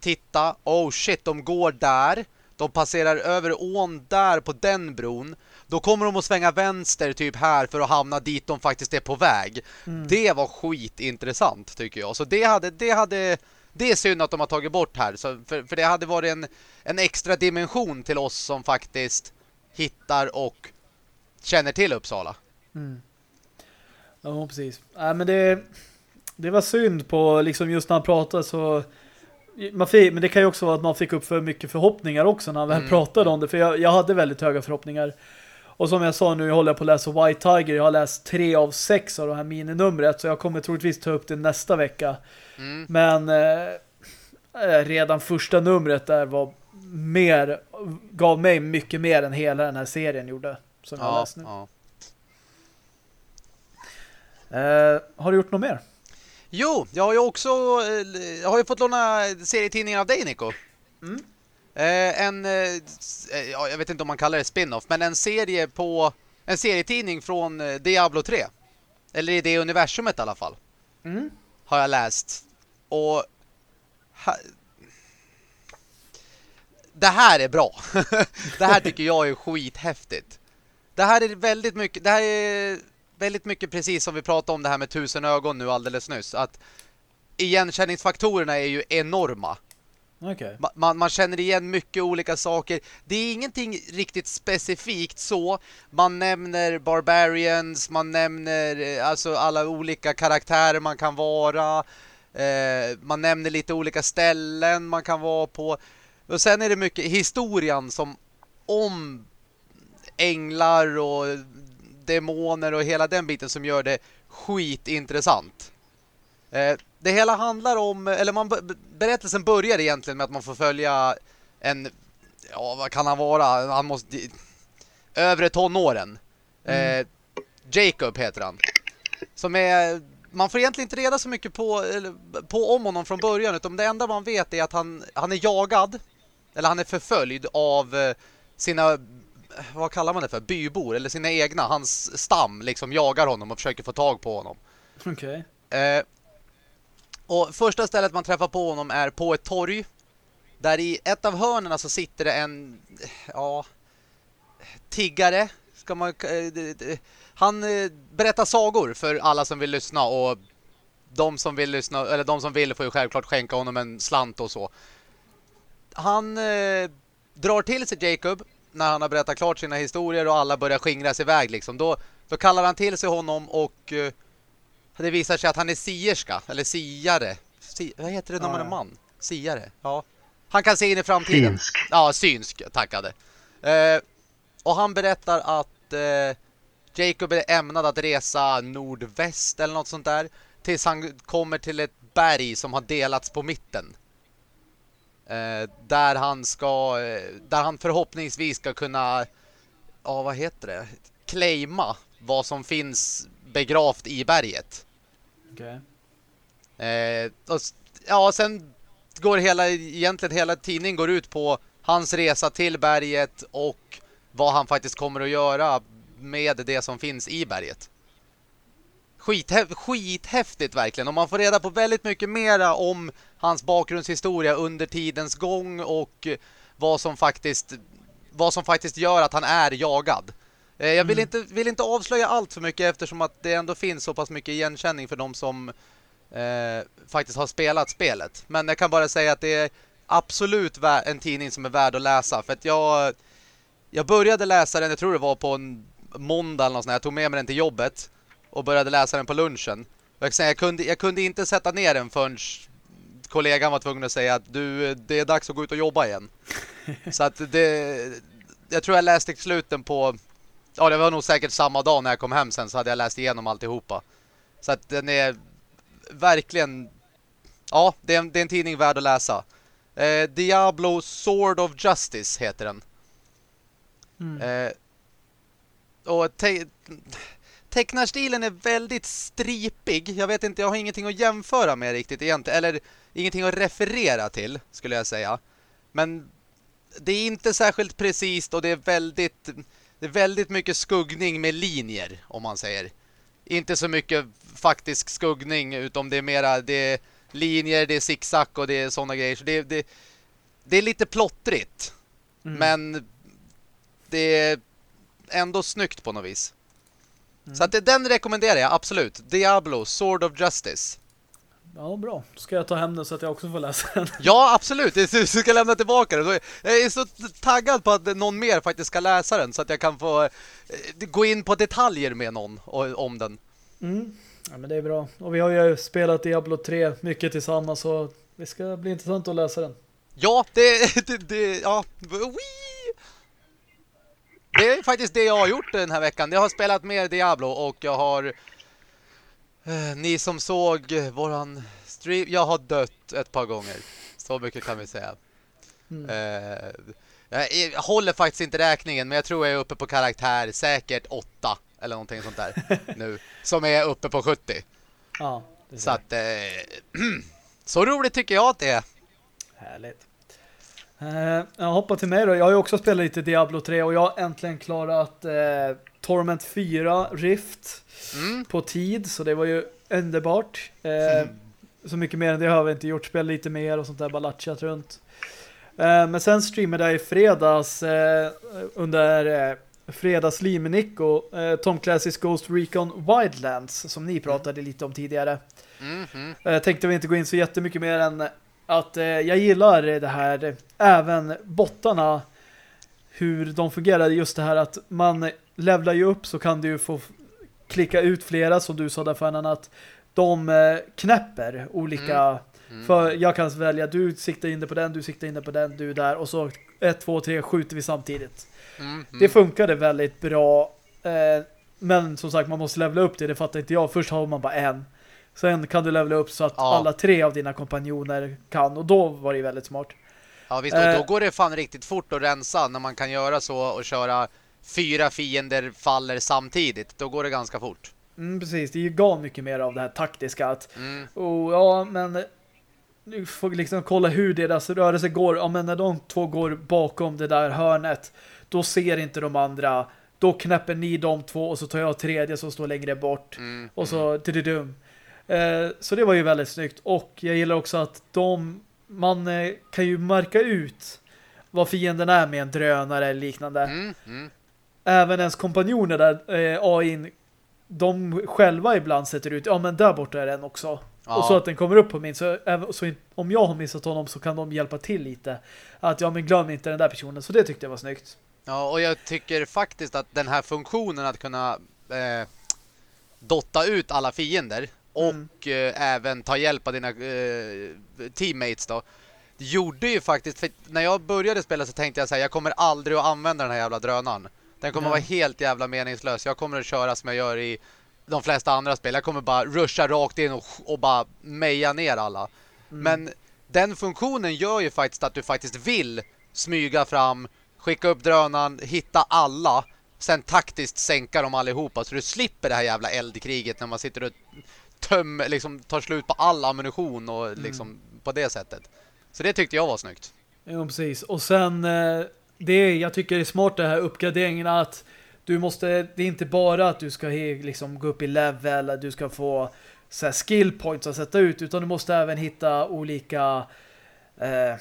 Titta, oh shit, de går där. De passerar över ån där på den bron. Då kommer de att svänga vänster typ här för att hamna dit de faktiskt är på väg. Mm. Det var skitintressant tycker jag. Så det hade, det hade det är synd att de har tagit bort här. Så för, för det hade varit en, en extra dimension till oss som faktiskt hittar och känner till Uppsala. Mm. Ja, precis. Nej, men det, det var synd på liksom just när han pratade så man fick, men det kan ju också vara att man fick upp för mycket förhoppningar också när han väl mm. pratade om det. För jag, jag hade väldigt höga förhoppningar. Och som jag sa nu, jag håller på att läsa White Tiger. Jag har läst tre av sex av det här mininumret. Så jag kommer troligtvis ta upp det nästa vecka. Mm. Men eh, eh, redan första numret där var mer, gav mig mycket mer än hela den här serien gjorde. Som jag ja, läst nu. Ja. Eh, har du gjort något mer? Jo, jag har ju också eh, jag har ju fått låna serietidningen av dig, Nico. Mm. Eh, en, eh, ja, jag vet inte om man kallar det spin-off, men en serie på en serietidning från eh, Diablo 3. Eller i det universumet i alla fall. Mm. Har jag läst. Och ha, det här är bra. det här tycker jag är skithäftigt. Det här är väldigt mycket det här är väldigt mycket precis som vi pratade om det här med tusen ögon nu alldeles nyss. Att igenkänningsfaktorerna är ju enorma. Okay. Man, man, känner igen mycket olika saker. Det är ingenting riktigt specifikt så. Man nämner Barbarians, man nämner eh, alltså alla olika karaktärer man kan vara. Eh, man nämner lite olika ställen man kan vara på. Och sen är det mycket historien som om änglar och demoner och hela den biten som gör det skitintressant. Eh, det hela handlar om, eller man, berättelsen börjar egentligen med att man får följa en, ja vad kan han vara? Han måste, övre tonåren. Mm. Eh, Jacob heter han. Som är, man får egentligen inte reda så mycket på, på om honom från början utan det enda man vet är att han, han är jagad eller han är förföljd av eh, sina vad kallar man det för? Bybor eller sina egna. Hans stam liksom jagar honom och försöker få tag på honom. Okej. Okay. Eh, och första stället man träffar på honom är på ett torg. Där i ett av hörnen så sitter det en ja tiggare ska man eh, han eh, berättar sagor för alla som vill lyssna och de som vill lyssna eller de som vill får ju självklart skänka honom en slant och så. Han eh, drar till sig Jacob när han har berättat klart sina historier och alla börjar skingras iväg liksom. Då, då kallar han till sig honom och eh, det visar sig att han är sierska, eller siare. Si, vad heter det när man är man? Siare, ja. Han kan se in i framtiden. Synsk. Ja, synsk, tackade. Uh, och han berättar att uh, Jacob är ämnad att resa nordväst eller något sånt där. Tills han kommer till ett berg som har delats på mitten. Eh, där han ska eh, där han förhoppningsvis ska kunna ja vad heter det? claima vad som finns begravt i berget. Okej. Okay. Eh, ja, sen går hela egentligen hela tidningen går ut på hans resa till berget och vad han faktiskt kommer att göra med det som finns i berget. skithä skithäftigt verkligen. Och man får reda på väldigt mycket mera om hans bakgrundshistoria under tidens gång och vad som faktiskt vad som faktiskt gör att han är jagad. Eh, jag vill, mm. inte, vill inte avslöja allt för mycket eftersom att det ändå finns så pass mycket igenkänning för de som eh, faktiskt har spelat spelet. Men jag kan bara säga att det är absolut en tidning som är värd att läsa. För att jag, jag började läsa den, jag tror det var på en måndag eller något sånt. Jag tog med mig den till jobbet och började läsa den på lunchen. Jag, säga, jag, kunde, jag kunde inte sätta ner den förrän kollegan var tvungen att säga att du, det är dags att gå ut och jobba igen. Så att det... Jag tror jag läste sluten på... Ja, det var nog säkert samma dag när jag kom hem sen så hade jag läst igenom alltihopa. Så att den är verkligen... Ja, det är en, det är en tidning värd att läsa. Eh, Diablo Sword of Justice heter den. Mm. Eh, och te tecknarstilen är väldigt stripig. Jag vet inte, jag har ingenting att jämföra med riktigt egentligen. Eller ingenting att referera till, skulle jag säga. Men det är inte särskilt precis och det är väldigt det är väldigt mycket skuggning med linjer, om man säger. Inte så mycket faktisk skuggning, utom det är mera det är linjer, det är zigzag och det är sådana grejer. Så det, det, det är lite plottrigt. Mm. Men det är ändå snyggt på något vis. Mm. Så att det, den rekommenderar jag, absolut. Diablo, Sword of Justice. Ja, bra. Ska jag ta hem den så att jag också får läsa den? Ja, absolut. Du ska lämna tillbaka den. Jag är så taggad på att någon mer faktiskt ska läsa den så att jag kan få eh, gå in på detaljer med någon om den. Mm. Ja, men det är bra. Och vi har ju spelat Diablo 3 mycket tillsammans så det ska bli intressant att läsa den. Ja, det, det, det ja. Det är faktiskt det jag har gjort den här veckan. Jag har spelat mer Diablo och jag har Eh, ni som såg våran stream, jag har dött ett par gånger. Så mycket kan vi säga. Mm. Eh, jag håller faktiskt inte räkningen, men jag tror jag är uppe på karaktär säkert 8 eller någonting sånt där nu. Som är uppe på 70. Ja, så att eh, så roligt tycker jag att det är. Härligt. Eh, jag hoppar till mig då. Jag har ju också spelat lite Diablo 3 och jag har äntligen klarat eh, Torment 4 Rift mm. på tid, så det var ju underbart. Eh, mm. Så mycket mer än det har vi inte gjort. Spel lite mer och sånt där, bara latchat runt. Eh, men sen streamade jag i fredags eh, under eh, fredags Nico eh, Tom Clancy's Ghost Recon Wildlands som ni pratade lite om tidigare. Mm -hmm. tänkte vi inte gå in så jättemycket mer än att eh, jag gillar det här, även bottarna hur de fungerar, just det här att man levlar ju upp så kan du få klicka ut flera som du sa där förrän att de eh, knäpper olika mm. Mm. för jag kan välja du siktar in det på den, du siktar in det på den, du där och så ett, två, tre skjuter vi samtidigt. Mm. mm. Det funkade väldigt bra eh, men som sagt man måste levla upp det, det fattar inte jag. Först har man bara en. Sen kan du levla upp så att ja. alla tre av dina kompanjoner kan och då var det väldigt smart. Ja visst, och då eh. går det fan riktigt fort att rensa när man kan göra så och köra fyra fiender faller samtidigt. Då går det ganska fort. Mm, precis, det gav mycket mer av det här taktiska. Att, mm. och, ja, men du får liksom kolla hur deras rörelse går. Ja, men när de två går bakom det där hörnet, då ser inte de andra. Då knäpper ni de två och så tar jag tredje som står längre bort. Mm. Och så, mm. dum. Eh, så det var ju väldigt snyggt. Och jag gillar också att de, man eh, kan ju märka ut vad fienden är med en drönare eller liknande. Mm, mm även ens kompanjoner där eh, AI de själva ibland sätter ut, ja men där borta är den också. Ja. Och så att den kommer upp på min. Så, så, om jag har missat honom så kan de hjälpa till lite. Att ja men glöm inte den där personen. Så det tyckte jag var snyggt. Ja och jag tycker faktiskt att den här funktionen att kunna eh, dotta ut alla fiender och mm. även ta hjälp av dina eh, teammates då gjorde ju faktiskt, för när jag började spela så tänkte jag så här, jag kommer aldrig att använda den här jävla drönaren. Den kommer ja. vara helt jävla meningslös. Jag kommer att köra som jag gör i de flesta andra spel. Jag kommer bara ruscha rakt in och, och bara meja ner alla. Mm. Men den funktionen gör ju faktiskt att du faktiskt vill smyga fram, skicka upp drönaren, hitta alla, sen taktiskt sänka dem allihopa så du slipper det här jävla eldkriget när man sitter och töm, liksom, tar slut på all ammunition och mm. liksom på det sättet. Så det tyckte jag var snyggt. Ja, precis. Och sen eh, det jag tycker är smart det här uppgraderingen att du måste, det är inte bara att du ska liksom gå upp i level, du ska få så här, skill points att sätta ut, utan du måste även hitta olika eh,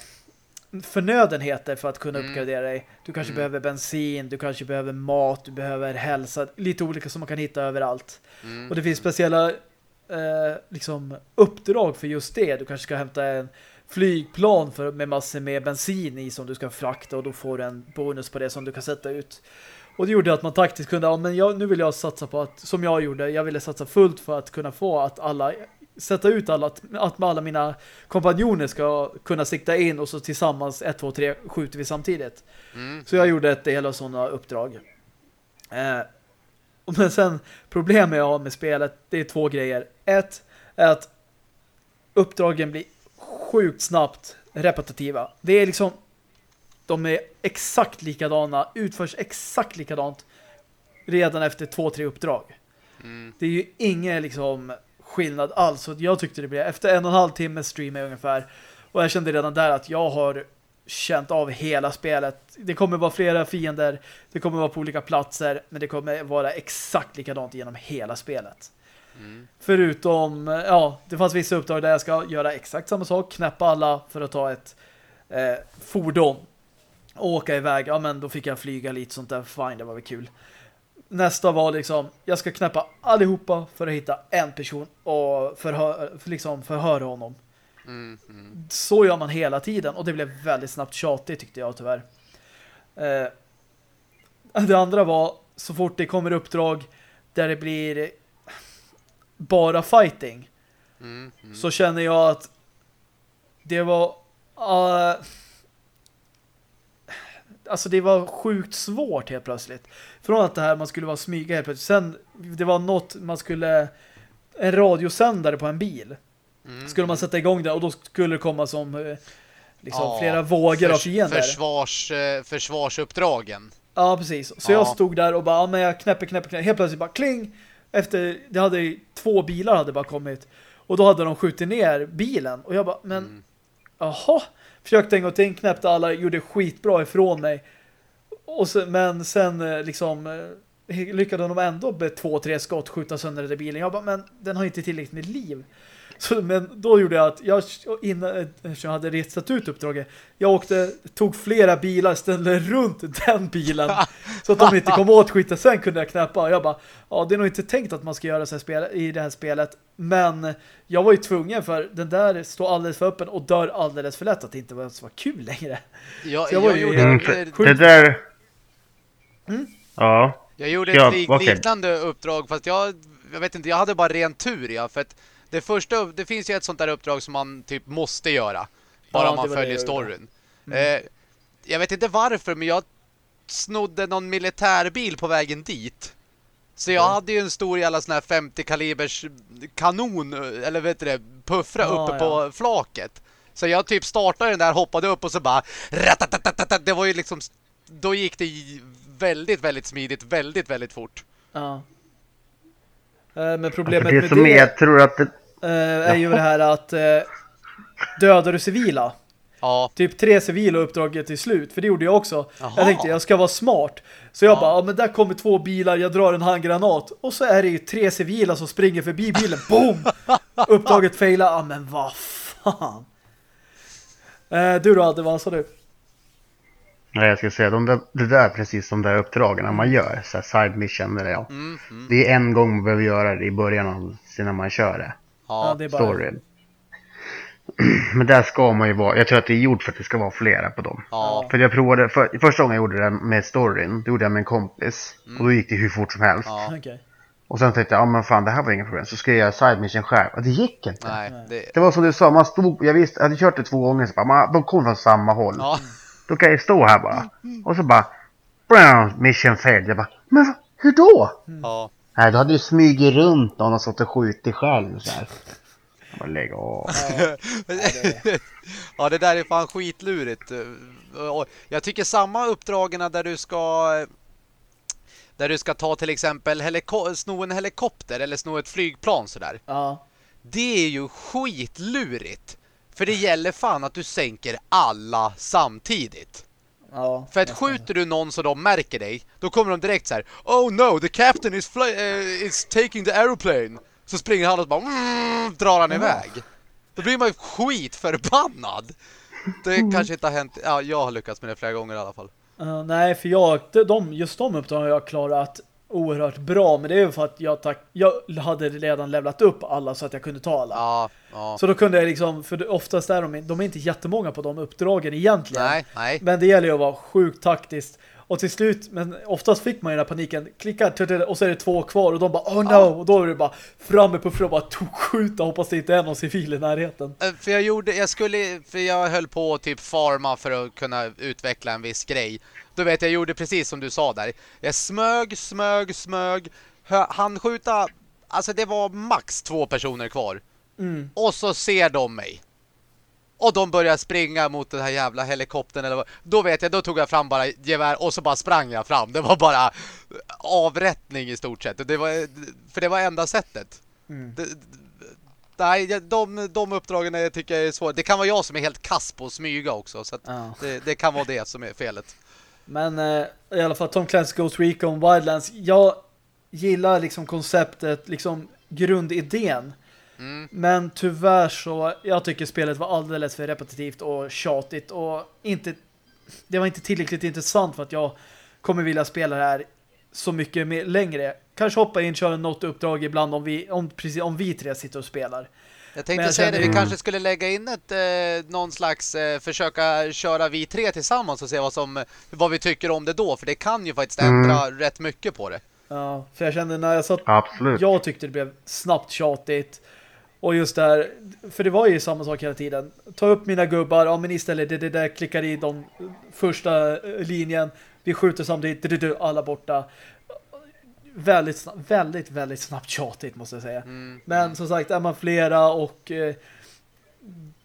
förnödenheter för att kunna mm. uppgradera dig. Du kanske mm. behöver bensin, du kanske behöver mat, du behöver hälsa, lite olika som man kan hitta överallt. Mm. Och det finns speciella eh, liksom uppdrag för just det. Du kanske ska hämta en flygplan för, med massor med bensin i som du ska frakta och då får du en bonus på det som du kan sätta ut. Och det gjorde att man taktiskt kunde, ja men jag, nu vill jag satsa på att, som jag gjorde, jag ville satsa fullt för att kunna få att alla, sätta ut alla, att, att alla mina kompanjoner ska kunna sikta in och så tillsammans 1, 2, 3 skjuter vi samtidigt. Mm. Så jag gjorde ett del av sådana uppdrag. Eh, men sen, problemet jag har med spelet, det är två grejer. Ett är att uppdragen blir sjukt snabbt repetitiva. Det är liksom de är exakt likadana, utförs exakt likadant redan efter två, tre uppdrag. Mm. Det är ju ingen liksom skillnad alls. Så jag tyckte det blev efter en och en halv timme stream ungefär. Och jag kände redan där att jag har känt av hela spelet. Det kommer vara flera fiender, det kommer vara på olika platser, men det kommer vara exakt likadant genom hela spelet. Mm. Förutom, ja, det fanns vissa uppdrag där jag ska göra exakt samma sak, knäppa alla för att ta ett eh, fordon och åka iväg. Ja, men då fick jag flyga lite sånt där. Fine, det var väl kul. Nästa var liksom, jag ska knäppa allihopa för att hitta en person och förhör, för liksom förhöra honom. Mm, mm. Så gör man hela tiden och det blev väldigt snabbt tjatigt tyckte jag tyvärr. Eh, det andra var så fort det kommer uppdrag där det blir bara fighting mm, mm. så känner jag att det var uh, alltså det var sjukt svårt helt plötsligt. Från att det här man skulle vara smyga helt plötsligt. Sen det var något man skulle en radiosändare på en bil. Mm. Skulle man sätta igång det och då skulle det komma som eh, liksom ja, flera vågor av fiender. Försvars, eh, försvarsuppdragen. Ja, precis. Så ja. jag stod där och bara, ja, men jag knäpper, knäpper, knäpper. Helt plötsligt bara kling. Efter, det hade två bilar hade bara kommit. Och då hade de skjutit ner bilen. Och jag bara, men, mm. Försökte en gång till, knäppte alla, gjorde skitbra ifrån mig. Och så, men sen eh, liksom lyckades de ändå med två, tre skott skjuta sönder den bilen. Jag bara, men den har inte tillräckligt med liv. Så, men då gjorde jag att jag innan jag hade retsat ut uppdraget jag åkte, tog flera bilar ställde runt den bilen så att de inte kom åt skiten. Sen kunde jag knäppa och jag bara, ja det är nog inte tänkt att man ska göra så här spel, i det här spelet men jag var ju tvungen för den där står alldeles för öppen och dör alldeles för lätt att det inte var så kul längre. Ja, jag, jag, jag gjorde mm, det där mm? Ja. Jag gjorde ett lik okay. liknande uppdrag fast jag, jag vet inte, jag hade bara ren tur ja, för att det första, det finns ju ett sånt där uppdrag som man typ måste göra. Bara ja, man följer storyn. Mm. Eh, jag vet inte varför, men jag snodde någon militärbil på vägen dit. Så jag mm. hade ju en stor jävla sån här 50 kalibers kanon, eller vet du det, puffra ja, uppe ja. på flaket. Så jag typ startade den där, hoppade upp och så bara det var ju liksom då gick det väldigt, väldigt smidigt, väldigt, väldigt fort. Ja. Eh, men problemet alltså det med det... jag tror att det... Eh, är ju det här att eh, dödar du civila Ja. Typ tre civila uppdraget till slut. För det gjorde jag också. Aha. Jag tänkte, jag ska vara smart. Så jag ja. bara, ja men där kommer två bilar, jag drar en handgranat. Och så är det ju tre civila som springer förbi bilen. Boom! Uppdraget failar. Ja men vad fan. Eh, du då, Adde, vad sa du? Nej, jag ska säga, de där, det där är precis de där uppdragen man gör. Så side mission eller ja. Mm, mm. Det är en gång man behöver göra det i början av när man kör det. Ja, det är bara... Storyn. Men där ska man ju vara, jag tror att det är gjort för att det ska vara flera på dem. Ja. För jag provade, för, första gången jag gjorde det med storyn, det gjorde jag med en kompis. Mm. Och då gick det hur fort som helst. Ja. Okay. Och sen tänkte jag, ja men fan det här var inga problem. Så skrev jag side mission själv. Och det gick inte. Nej, det... det... var som du sa, man stod, jag visste, jag hade kört det två gånger så bara, man, de kom från samma håll. Ja. Då kan jag stå här bara. Och så bara, brown, mission failed. Jag bara, men hur då? Ja. Nej, då hade du smugit runt någon och satt och skjutit själv så här. Bara lägg av. Ja, det där är fan skitlurigt. Jag tycker samma uppdragen där du ska där du ska ta till exempel sno en helikopter eller sno ett flygplan sådär. Ja. Det är ju skitlurigt. För det gäller fan att du sänker alla samtidigt. Ja, För att skjuter du någon så de märker dig, då kommer de direkt så här: Oh no, the captain is, fly uh, is taking the aeroplane. Så springer han och bara mm, drar han iväg. Då blir man ju skitförbannad. Det kanske inte har hänt. Ja, jag har lyckats med det flera gånger i alla fall. Uh, nej, för jag, de, just de uppdragen har jag klarat oerhört bra. Men det är ju för att jag, tack, jag hade redan levlat upp alla så att jag kunde ta alla. Ja, ja. Så då kunde jag liksom, för oftast är de, de är inte jättemånga på de uppdragen egentligen. Nej, nej. Men det gäller ju att vara sjukt taktiskt. Och till slut, men oftast fick man ju den här paniken, klicka och så är det två kvar och de bara, oh no, ja. och då är det bara framme på för och bara skjuta, hoppas det inte är någon civil i närheten. Eh, för jag gjorde, jag skulle, för jag höll på att typ farma för att kunna utveckla en viss grej. Då vet jag, jag gjorde precis som du sa där. Jag smög, smög, smög, han skjuta, alltså det var max två personer kvar. Mm. Och så ser de mig. Och de börjar springa mot den här jävla helikoptern eller vad. Då vet jag, då tog jag fram bara gevär och så bara sprang jag fram. Det var bara avrättning i stort sett. Det var, för det var enda sättet. Mm. Det, nej, de, de uppdragen jag tycker jag är svåra. Det kan vara jag som är helt kass på att smyga också. Så ja. det, det, kan vara det som är felet. Men eh, i alla fall Tom Clancy Ghost Recon Wildlands. Jag gillar liksom konceptet, liksom grundidén. Mm. Men tyvärr så, jag tycker spelet var alldeles för repetitivt och tjatigt och inte, det var inte tillräckligt intressant för att jag kommer vilja spela det här så mycket mer, längre. Kanske hoppa in, köra något uppdrag ibland om vi, om, precis, om vi tre sitter och spelar. Jag tänkte jag säga det, vi kanske skulle lägga in ett eh, någon slags eh, försöka köra vi tre tillsammans och se vad som vad vi tycker om det då, för det kan ju faktiskt ändra mm. rätt mycket på det. Ja, för jag kände när jag satt Absolut. jag tyckte det blev snabbt tjatigt. Och just där, för det var ju samma sak hela tiden. Ta upp mina gubbar, ja men istället det, det där klickar i de första eh, linjen. Vi skjuter samtidigt, det, det, alla borta. Väldigt, snabbt, väldigt, väldigt snabbt tjatigt måste jag säga. Mm. Men som sagt, är man flera och eh,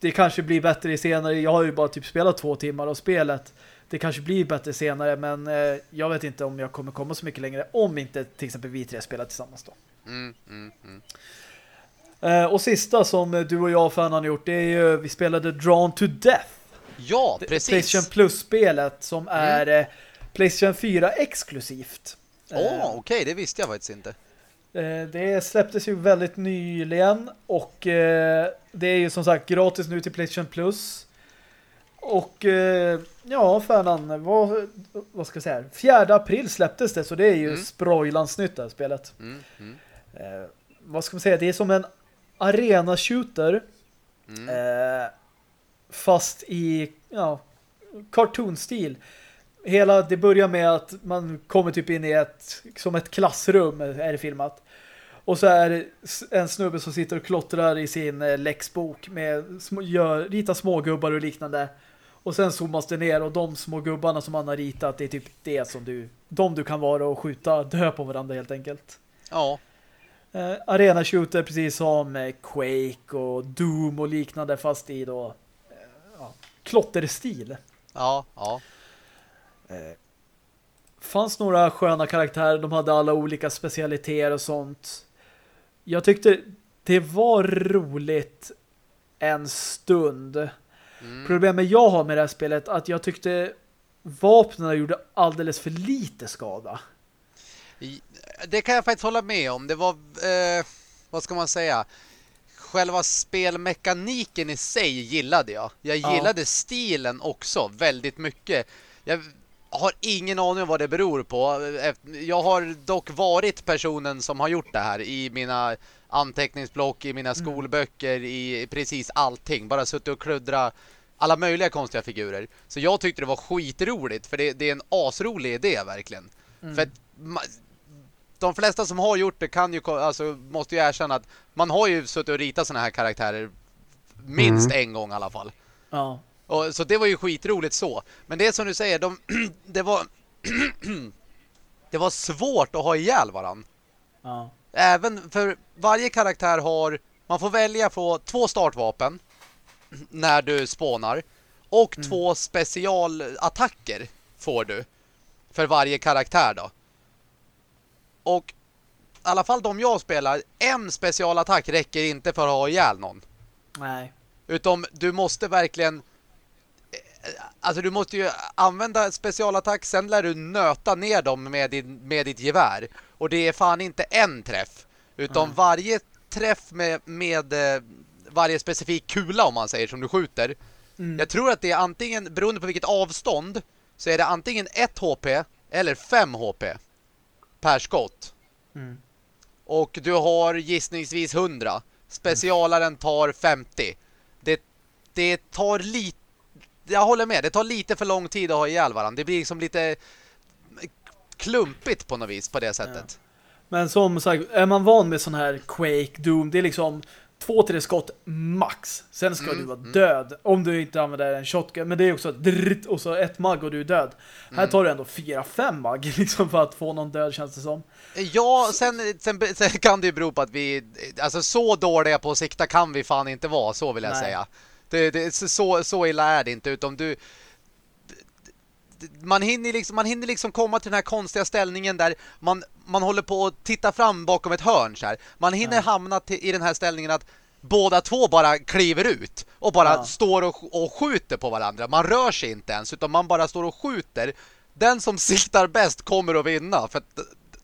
det kanske blir bättre senare. Jag har ju bara typ spelat två timmar av spelet. Det kanske blir bättre senare, men eh, jag vet inte om jag kommer komma så mycket längre om inte till exempel vi tre spelar tillsammans då. Mm, mm, mm. Eh, och sista som du och jag fan har gjort det är ju, vi spelade Drawn to Death. Ja, precis. Playstation Plus-spelet som mm. är eh, Playstation 4 exklusivt. Åh, oh, okej, okay, det visste jag faktiskt inte. Eh, det släpptes ju väldigt nyligen och eh, det är ju som sagt gratis nu till Playstation Plus. Och ja, Färnan, vad, vad ska jag säga? 4 april släpptes det, så det är ju mm. sprojlans nytt det här spelet. Mm, mm. Vad ska man säga? Det är som en arena shooter mm. fast i ja, cartoon-stil. Hela, det börjar med att man kommer typ in i ett som ett klassrum är det filmat. Och så är det en snubbe som sitter och klottrar i sin eh, läxbok med gör, rita smågubbar och liknande. Och sen zoomas det ner och de små gubbarna som han har ritat det är typ det som du de du kan vara och skjuta dö på varandra helt enkelt. Ja. Eh, arena shooter precis som eh, Quake och Doom och liknande fast i då eh, ja, klotterstil. Ja, ja. Eh, fanns några sköna karaktärer. De hade alla olika specialiteter och sånt. Jag tyckte det var roligt en stund. Mm. Problemet jag har med det här spelet att jag tyckte vapnen gjorde alldeles för lite skada. Det kan jag faktiskt hålla med om. Det var, eh, vad ska man säga? Själva spelmekaniken i sig gillade jag. Jag gillade ja. stilen också väldigt mycket. Jag har ingen aning om vad det beror på. Jag har dock varit personen som har gjort det här i mina anteckningsblock, i mina mm. skolböcker, i precis allting. Bara suttit och kluddra alla möjliga konstiga figurer. Så jag tyckte det var skitroligt, för det, det är en asrolig idé verkligen. Mm. För de flesta som har gjort det kan ju, alltså måste ju erkänna att man har ju suttit och ritat såna här karaktärer minst mm. en gång i alla fall. Ja. Och, så det var ju skitroligt så. Men det är som du säger, de, det var det var svårt att ha ihjäl varann. Ja. Även för varje karaktär har man får välja på två startvapen när du spånar och mm. två specialattacker får du för varje karaktär då. Och i alla fall de jag spelar, en specialattack räcker inte för att ha ihjäl någon. Nej. Utom du måste verkligen Alltså du måste ju använda specialattack, sen lär du nöta ner dem med, din, med ditt gevär. Och det är fan inte en träff. Utan mm. varje träff med, med eh, varje specifik kula om man säger som du skjuter. Mm. Jag tror att det är antingen, beroende på vilket avstånd, så är det antingen 1 HP eller 5 HP per skott. Mm. Och du har gissningsvis 100. Specialaren tar 50. Det, det tar lite jag håller med, det tar lite för lång tid att ha ihjäl varandra. Det blir liksom lite klumpigt på något vis på det sättet. Ja. Men som sagt, är man van med sån här Quake, Doom, det är liksom två, tre skott max. Sen ska mm, du vara mm. död om du inte använder en shotgun. Men det är också dritt och så ett mag och du är död. Mm. Här tar du ändå fyra, fem mag liksom för att få någon död känns det som. Ja, sen, sen, sen kan det ju bero på att vi alltså så dåliga på att sikta kan vi fan inte vara, så vill jag Nej. säga. Det, det, så, så illa är det inte, utan du man hinner, liksom, man hinner liksom komma till den här konstiga ställningen där man, man håller på att titta fram bakom ett hörn så här. Man hinner ja. hamna till, i den här ställningen att båda två bara kliver ut och bara ja. står och, och skjuter på varandra. Man rör sig inte ens utan man bara står och skjuter. Den som siktar bäst kommer att vinna för att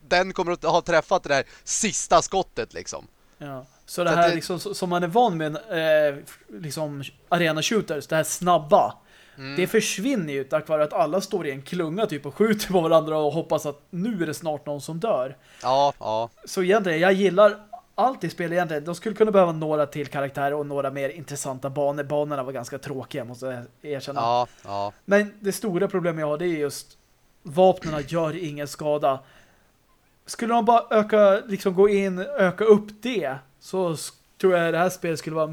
den kommer att ha träffat det där sista skottet liksom. Ja. Så det här det... Liksom, som man är van med eh, liksom arena shooters, det här snabba mm. det försvinner ju tack vare att alla står i en klunga typ och skjuter på varandra och hoppas att nu är det snart någon som dör. Ja, ja. Så egentligen, jag gillar allt i spel egentligen. De skulle kunna behöva några till karaktärer och några mer intressanta banor. Banorna var ganska tråkiga, måste jag erkänna. Ja, ja. Men det stora problemet jag har det är just vapnena gör ingen skada. Skulle de bara öka, liksom gå in, öka upp det så tror jag det här spelet skulle vara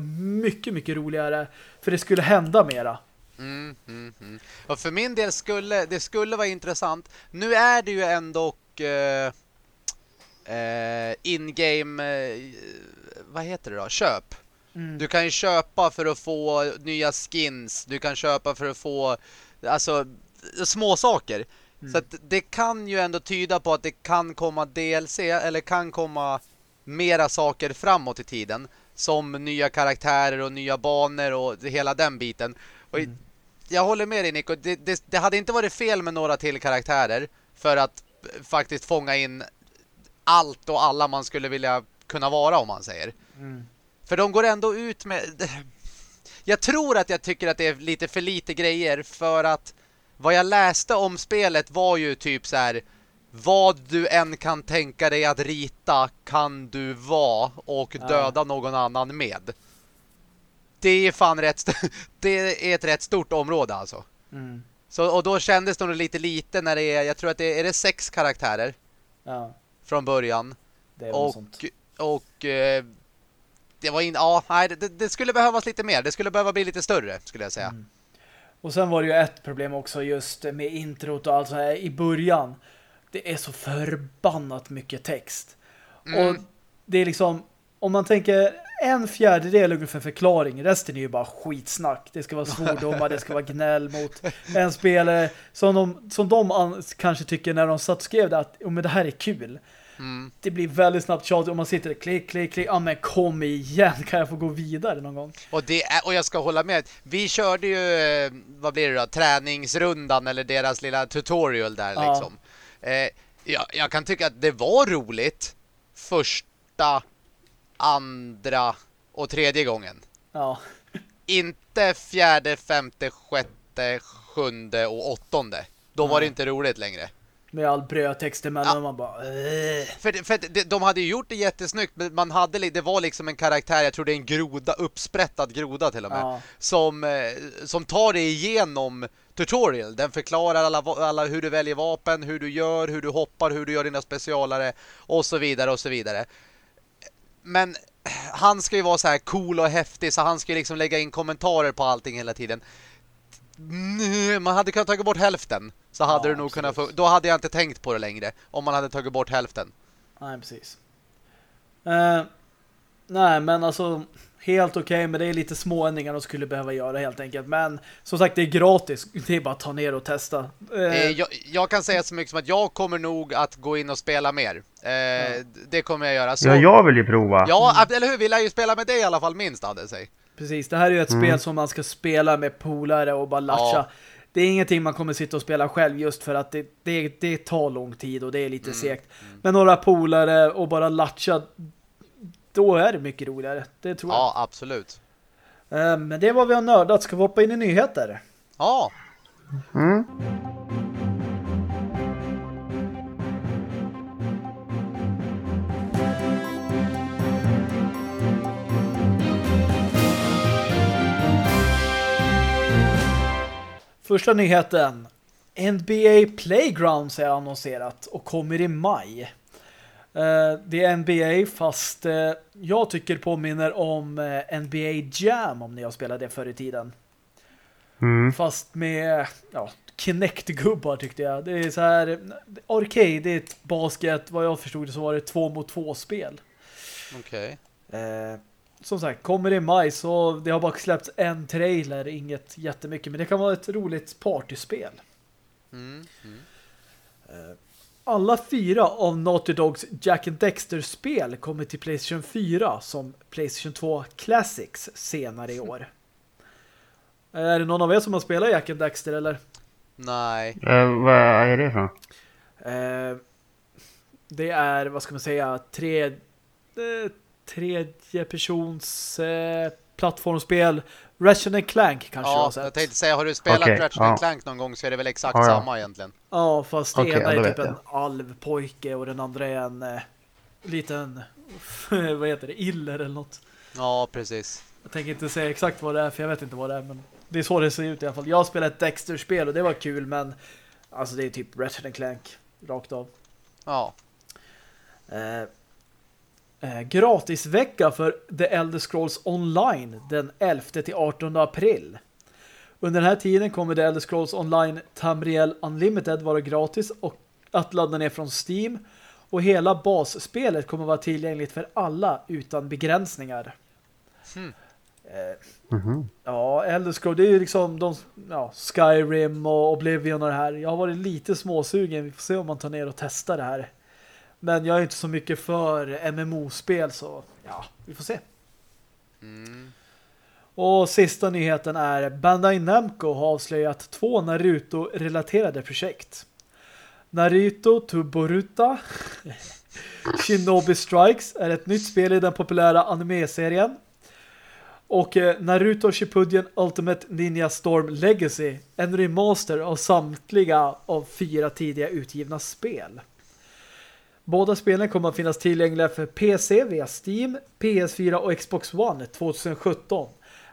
mycket, mycket roligare. För det skulle hända mera. Mm, mm, mm. Och för min del skulle det skulle vara intressant. Nu är det ju ändå uh, uh, in-game uh, vad heter det då? Köp. Mm. Du kan ju köpa för att få nya skins. Du kan köpa för att få alltså små saker. Mm. Så det kan ju ändå tyda på att det kan komma DLC eller kan komma mera saker framåt i tiden som nya karaktärer och nya banor och hela den biten. Och mm. jag håller med dig Nico, det, det, det, hade inte varit fel med några till karaktärer för att faktiskt fånga in allt och alla man skulle vilja kunna vara om man säger. Mm. För de går ändå ut med... Jag tror att jag tycker att det är lite för lite grejer för att vad jag läste om spelet var ju typ så här vad du än kan tänka dig att rita kan du vara och döda ja. någon annan med. Det är fan rätt det är ett rätt stort område alltså. Mm. Så, och då kändes det nog lite lite när det är, jag tror att det är, är det sex karaktärer. Ja. Från början. Det och, och eh, det var in, ja, nej, det, det, skulle behövas lite mer. Det skulle behöva bli lite större, skulle jag säga. Mm. Och sen var det ju ett problem också just med introt och allt så här i början det är så förbannat mycket text. Mm. Och det är liksom, om man tänker en fjärdedel ungefär förklaring, resten är ju bara skitsnack. Det ska vara svordomar, det ska vara gnäll mot en spelare som de, som de kanske tycker när de satt och skrev det att oh, men det här är kul. Mm. Det blir väldigt snabbt tjat om man sitter klick, klick, klick. Ja men kom igen, kan jag få gå vidare någon gång? Och, det är, och jag ska hålla med. Vi körde ju, eh, vad blir det då? Träningsrundan eller deras lilla tutorial där ja. liksom. Eh, jag, jag kan tycka att det var roligt första, andra och tredje gången. Ja. Inte fjärde, femte, sjätte, sjunde och åttonde. Då var det inte roligt längre. Med all brödtext emellan ja. man bara... För, för de, de hade ju gjort det jättesnyggt men man hade, det var liksom en karaktär, jag tror det är en groda, uppsprättad groda till och med, ja. som, eh, som tar dig igenom tutorial. Den förklarar alla, alla hur du väljer vapen, hur du gör, hur du hoppar, hur du gör dina specialare och så vidare och så vidare. Men han ska ju vara så här cool och häftig så han ska ju liksom lägga in kommentarer på allting hela tiden. Man hade kunnat ta bort hälften så hade ja, du nog kunnat få, då hade jag inte tänkt på det längre om man hade tagit bort hälften. Nej, precis. Uh, nej, men alltså helt okej, okay, men det är lite små ändringar de skulle behöva göra helt enkelt. Men som sagt, det är gratis. Det är bara att ta ner och testa. Eh, jag, jag, kan säga så mycket som att jag kommer nog att gå in och spela mer. Eh. Det kommer jag göra. Så, ja, jag vill ju prova. Ja, eller hur? Vi lär ju spela med dig i alla fall minst, hade sig. Precis, det här är ju ett mm. spel som man ska spela med polare och bara latcha. Ja. Det är ingenting man kommer sitta och spela själv just för att det, det, det tar lång tid och det är lite mm. segt. Mm. Men några polare och bara latcha då är det mycket roligare. Det tror jag. Ja, absolut. Uh, men det var vi har nördat. Ska vi hoppa in i nyheter? Ja. Mm. Första nyheten. NBA Playgrounds är annonserat och kommer i maj. Uh, det är NBA fast uh, jag tycker påminner om eh, NBA Jam om ni har spelat det förr i tiden. Mm. Fast med ja, Kinect-gubbar tyckte jag. Det är så här arcade, det ett basket. Vad jag förstod så var det två mot två spel. Okej. Okay som sagt, kommer i maj så det har bara släppts en trailer, inget jättemycket, men det kan vara ett roligt partyspel. Mm, mm. Eh, alla fyra av Naughty Dogs Jack and Dexter-spel kommer till Playstation 4 som Playstation 2 Classics senare i år. Är det någon av er som har spelat Jack and Dexter eller? Nej. Uh, vad är det för? Uh, det är, vad ska man säga, tre, tredje persons eh, plattformsspel. Ratchet Clank kanske ja, jag har sett. jag tänkte säga, har du spelat okay, Ratchet ja. Clank någon gång så är det väl exakt ja, samma egentligen. Ja, fast okay, ena är typ en alvpojke och den andra är en eh, liten, vad heter det, iller eller något. Ja, precis. Jag tänker inte säga exakt vad det är, för jag vet inte vad det är, men det är så det ser ut i alla fall. Jag spelat ett Dexter-spel och det var kul, men alltså det är typ Ratchet Clank rakt av. Ja. Eh, eh, gratisvecka för The Elder Scrolls Online den 11 till 18 april. Under den här tiden kommer The Elder Scrolls Online Tamriel Unlimited vara gratis och att ladda ner från Steam och hela basspelet kommer vara tillgängligt för alla utan begränsningar. Mm. Eh, mm -hmm. Ja, Elder Scrolls, det är ju liksom de, ja, Skyrim och Oblivion och det här. Jag har varit lite småsugen. Vi får se om man tar ner och testar det här. Men jag är inte så mycket för MMO-spel så ja, vi får se. Mm. Och sista nyheten är Bandai Namco har avslöjat två Naruto-relaterade projekt. Naruto to Boruta Shinobi Strikes är ett nytt spel i den populära anime-serien. Och eh, Naruto Shippuden Ultimate Ninja Storm Legacy, en remaster av samtliga av fyra tidiga utgivna spel. Båda spelen kommer att finnas tillgängliga för PC via Steam, PS4 och Xbox One 2017.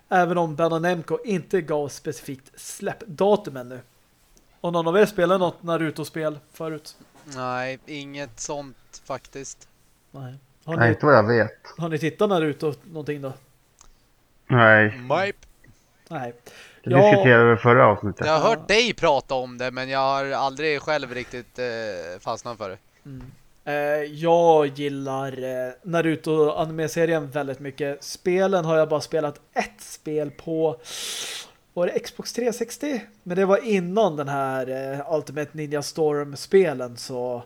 Även om Bandai Namco inte gav specifikt släppdatum ännu. Och någon av er spelar något Naruto-spel förut? Nej, inget sånt faktiskt. Nej. Har ni, Nej, inte vad jag vet. Har ni tittat Naruto någonting då? Nej. Mip. Nej. Det jag... diskuterade vi förra avsnittet. Jag har hört dig prata om det, men jag har aldrig själv riktigt eh, fastnat för det. Mm. Eh, jag gillar eh, Naruto anime-serien väldigt mycket. Spelen har jag bara spelat ett spel på var det Xbox 360? Men det var innan den här eh, Ultimate Ninja Storm-spelen så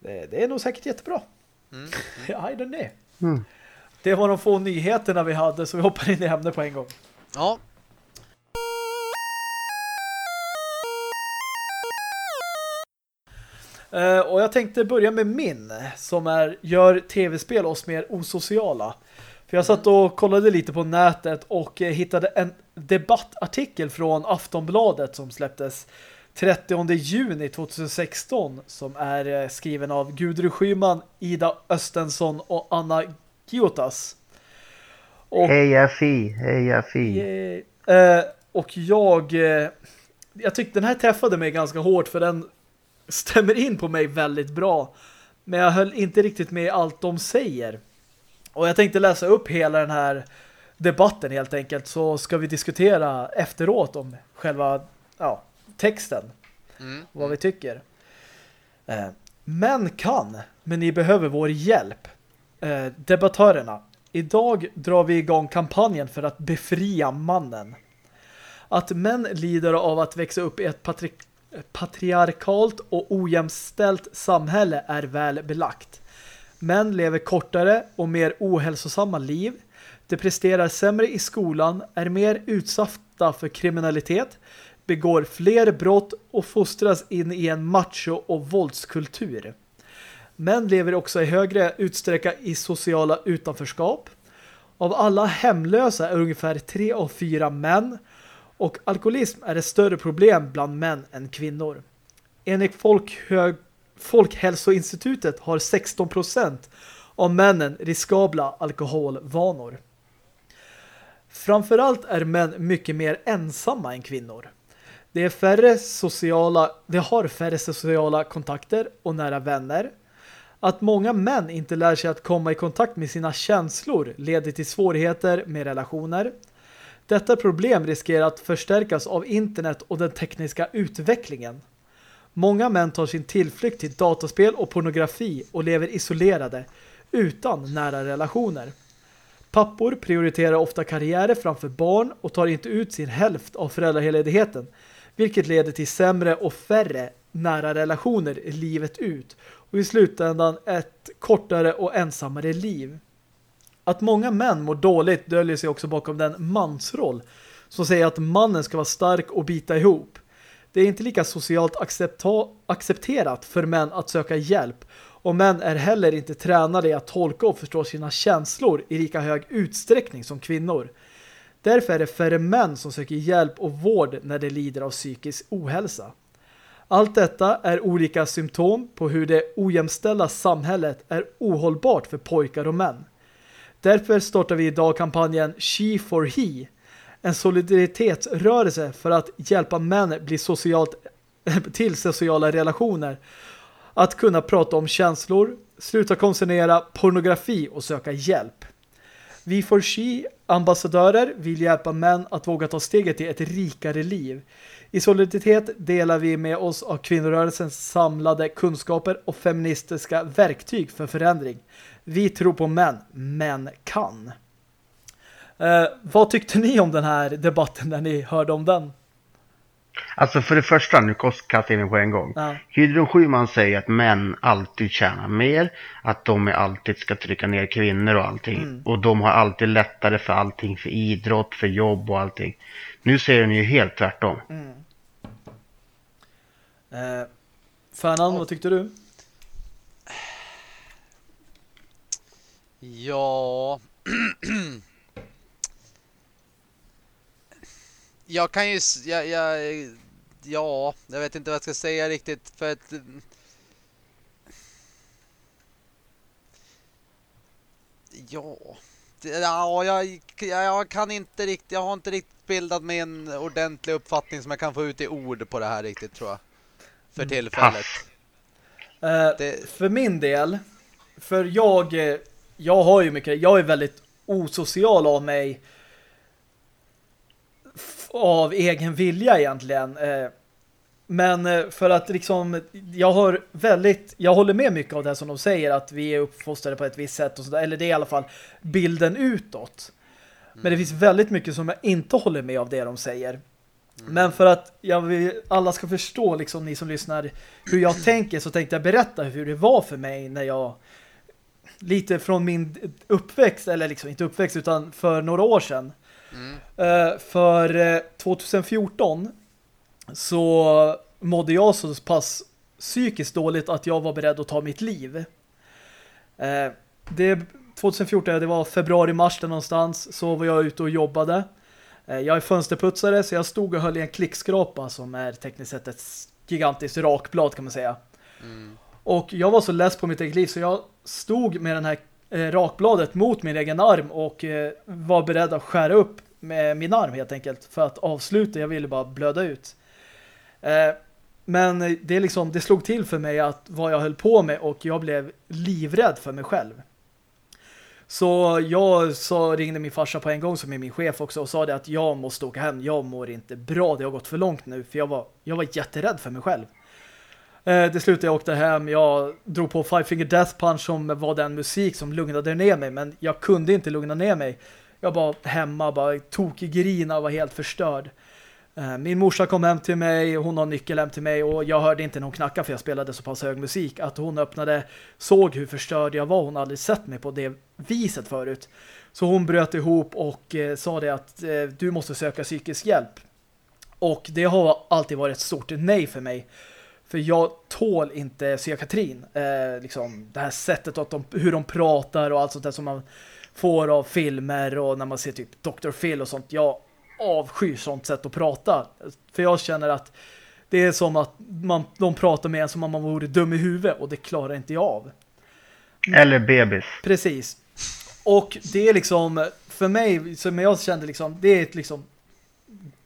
det är nog säkert jättebra. Mm. mm. I don't know. Mm. Det var de få nyheterna vi hade så vi hoppar in i ämnet på en gång. Ja, Uh, och jag tänkte börja med min som är gör tv-spel oss mer osociala. För jag satt och kollade lite på nätet och uh, hittade en debattartikel från Aftonbladet som släpptes 30 juni 2016 som är uh, skriven av Gudrun Schyman, Ida Östensson och Anna Giotas. Och, heja fi, heja fi. och jag jag tyckte den här träffade mig ganska hårt för den stämmer in på mig väldigt bra. Men jag höll inte riktigt med allt de säger. Och jag tänkte läsa upp hela den här debatten helt enkelt så ska vi diskutera efteråt om själva ja, texten. Mm. Vad vi tycker. Eh, män kan, men ni behöver vår hjälp. Eh, debattörerna. Idag drar vi igång kampanjen för att befria mannen. Att män lider av att växa upp i ett patrik patriarkalt och ojämställt samhälle är väl belagt. Män lever kortare och mer ohälsosamma liv. De presterar sämre i skolan, är mer utsatta för kriminalitet, begår fler brott och fostras in i en macho- och våldskultur. Män lever också i högre utsträcka i sociala utanförskap. Av alla hemlösa är ungefär tre av fyra män och alkoholism är ett större problem bland män än kvinnor. Enligt Folkhög Folkhälsoinstitutet har 16 procent av männen riskabla alkoholvanor. Framförallt är män mycket mer ensamma än kvinnor. De är färre sociala, de har färre sociala kontakter och nära vänner. Att många män inte lär sig att komma i kontakt med sina känslor leder till svårigheter med relationer. Detta problem riskerar att förstärkas av internet och den tekniska utvecklingen. Många män tar sin tillflykt till dataspel och pornografi och lever isolerade, utan nära relationer. Pappor prioriterar ofta karriärer framför barn och tar inte ut sin hälft av föräldraledigheten, vilket leder till sämre och färre nära relationer livet ut och i slutändan ett kortare och ensammare liv. Att många män mår dåligt döljer sig också bakom den mansroll som säger att mannen ska vara stark och bita ihop. Det är inte lika socialt accepterat för män att söka hjälp och män är heller inte tränade i att tolka och förstå sina känslor i lika hög utsträckning som kvinnor. Därför är det färre män som söker hjälp och vård när de lider av psykisk ohälsa. Allt detta är olika symptom på hur det ojämställda samhället är ohållbart för pojkar och män. Därför startar vi idag kampanjen She for He, en solidaritetsrörelse för att hjälpa män bli socialt, till sociala relationer, att kunna prata om känslor, sluta konsumera pornografi och söka hjälp. Vi for She ambassadörer vill hjälpa män att våga ta steget till ett rikare liv. I solidaritet delar vi med oss av kvinnorörelsens samlade kunskaper och feministiska verktyg för förändring. Vi tror på män. Män kan. Eh, vad tyckte ni om den här debatten när ni hörde om den? Alltså för det första, nu kastar jag in på en gång. Ja. Gudrun Schyman säger att män alltid tjänar mer. Att de alltid ska trycka ner kvinnor och allting. Mm. Och de har alltid lättare för allting. För idrott, för jobb och allting. Nu säger hon ju helt tvärtom. Mm. Eh, Färnan, vad tyckte du? Ja... jag kan ju... Jag, jag, ja, jag vet inte vad jag ska säga riktigt för att... Ja... Ja, jag, jag kan inte riktigt... Jag har inte riktigt bildat mig en ordentlig uppfattning som jag kan få ut i ord på det här riktigt, tror jag. För mm. tillfället. Uh, det... För min del... För jag... Jag har ju mycket... Jag är väldigt osocial av mig av egen vilja egentligen. Eh, men eh, för att liksom, jag har väldigt, jag håller med mycket av det som de säger att vi är uppfostrade på ett visst sätt och sådär, eller det är i alla fall bilden utåt. Men det mm. finns väldigt mycket som jag inte håller med av det de säger. Mm. Men för att jag vill, alla ska förstå, liksom ni som lyssnar, hur jag tänker så tänkte jag berätta hur det var för mig när jag lite från min uppväxt, eller liksom inte uppväxt utan för några år sedan Mm. Uh, för uh, eh, 2014 så mådde jag så pass psykiskt dåligt att jag var beredd att ta mitt liv. Uh, det 2014, det var februari-mars där någonstans, så var jag ute och jobbade. Jag är fönsterputsare så jag stod och höll i en klickskrapa som är tekniskt sett ett gigantiskt rakblad kan man säga. Mm. Och jag var så less på mitt eget liv så jag stod med den här eh, rakbladet mot min egen arm och eh, var beredd att skära upp med min arm helt enkelt för att avsluta. Jag ville bara blöda ut. Eh, men det, liksom, det slog till för mig att vad jag höll på med och jag blev livrädd för mig själv. Så jag så ringde min farsa på en gång som är min chef också och sa det att jag måste åka hem. Jag mår inte bra, det har gått för långt nu för jag var, jag var jätterädd för mig själv. Eh, det slutade jag åkte hem. Jag drog på Five Finger Death Punch som var den musik som lugnade ner mig. Men jag kunde inte lugna ner mig. Jag var hemma, bara tog i grina och var helt förstörd. Eh, min morsa kom hem till mig, hon har nyckel hem till mig och jag hörde inte när hon knackade för jag spelade så pass hög musik. Att hon öppnade, såg hur förstörd jag var. Hon hade aldrig sett mig på det viset förut. Så hon bröt ihop och eh, sa det att eh, du måste söka psykisk hjälp. Och det har alltid varit ett stort nej för mig. För jag tål inte psykiatrin. Eh, liksom det här sättet att de, hur de pratar och allt sånt där som man får av filmer och när man ser typ Dr. Phil och sånt. Jag avskyr sånt sätt att prata. För jag känner att det är som att man, de pratar med en som om man vore dum i huvudet och det klarar inte jag av. Eller bebis. Precis. Och det är liksom, för mig, som jag kände liksom, det är liksom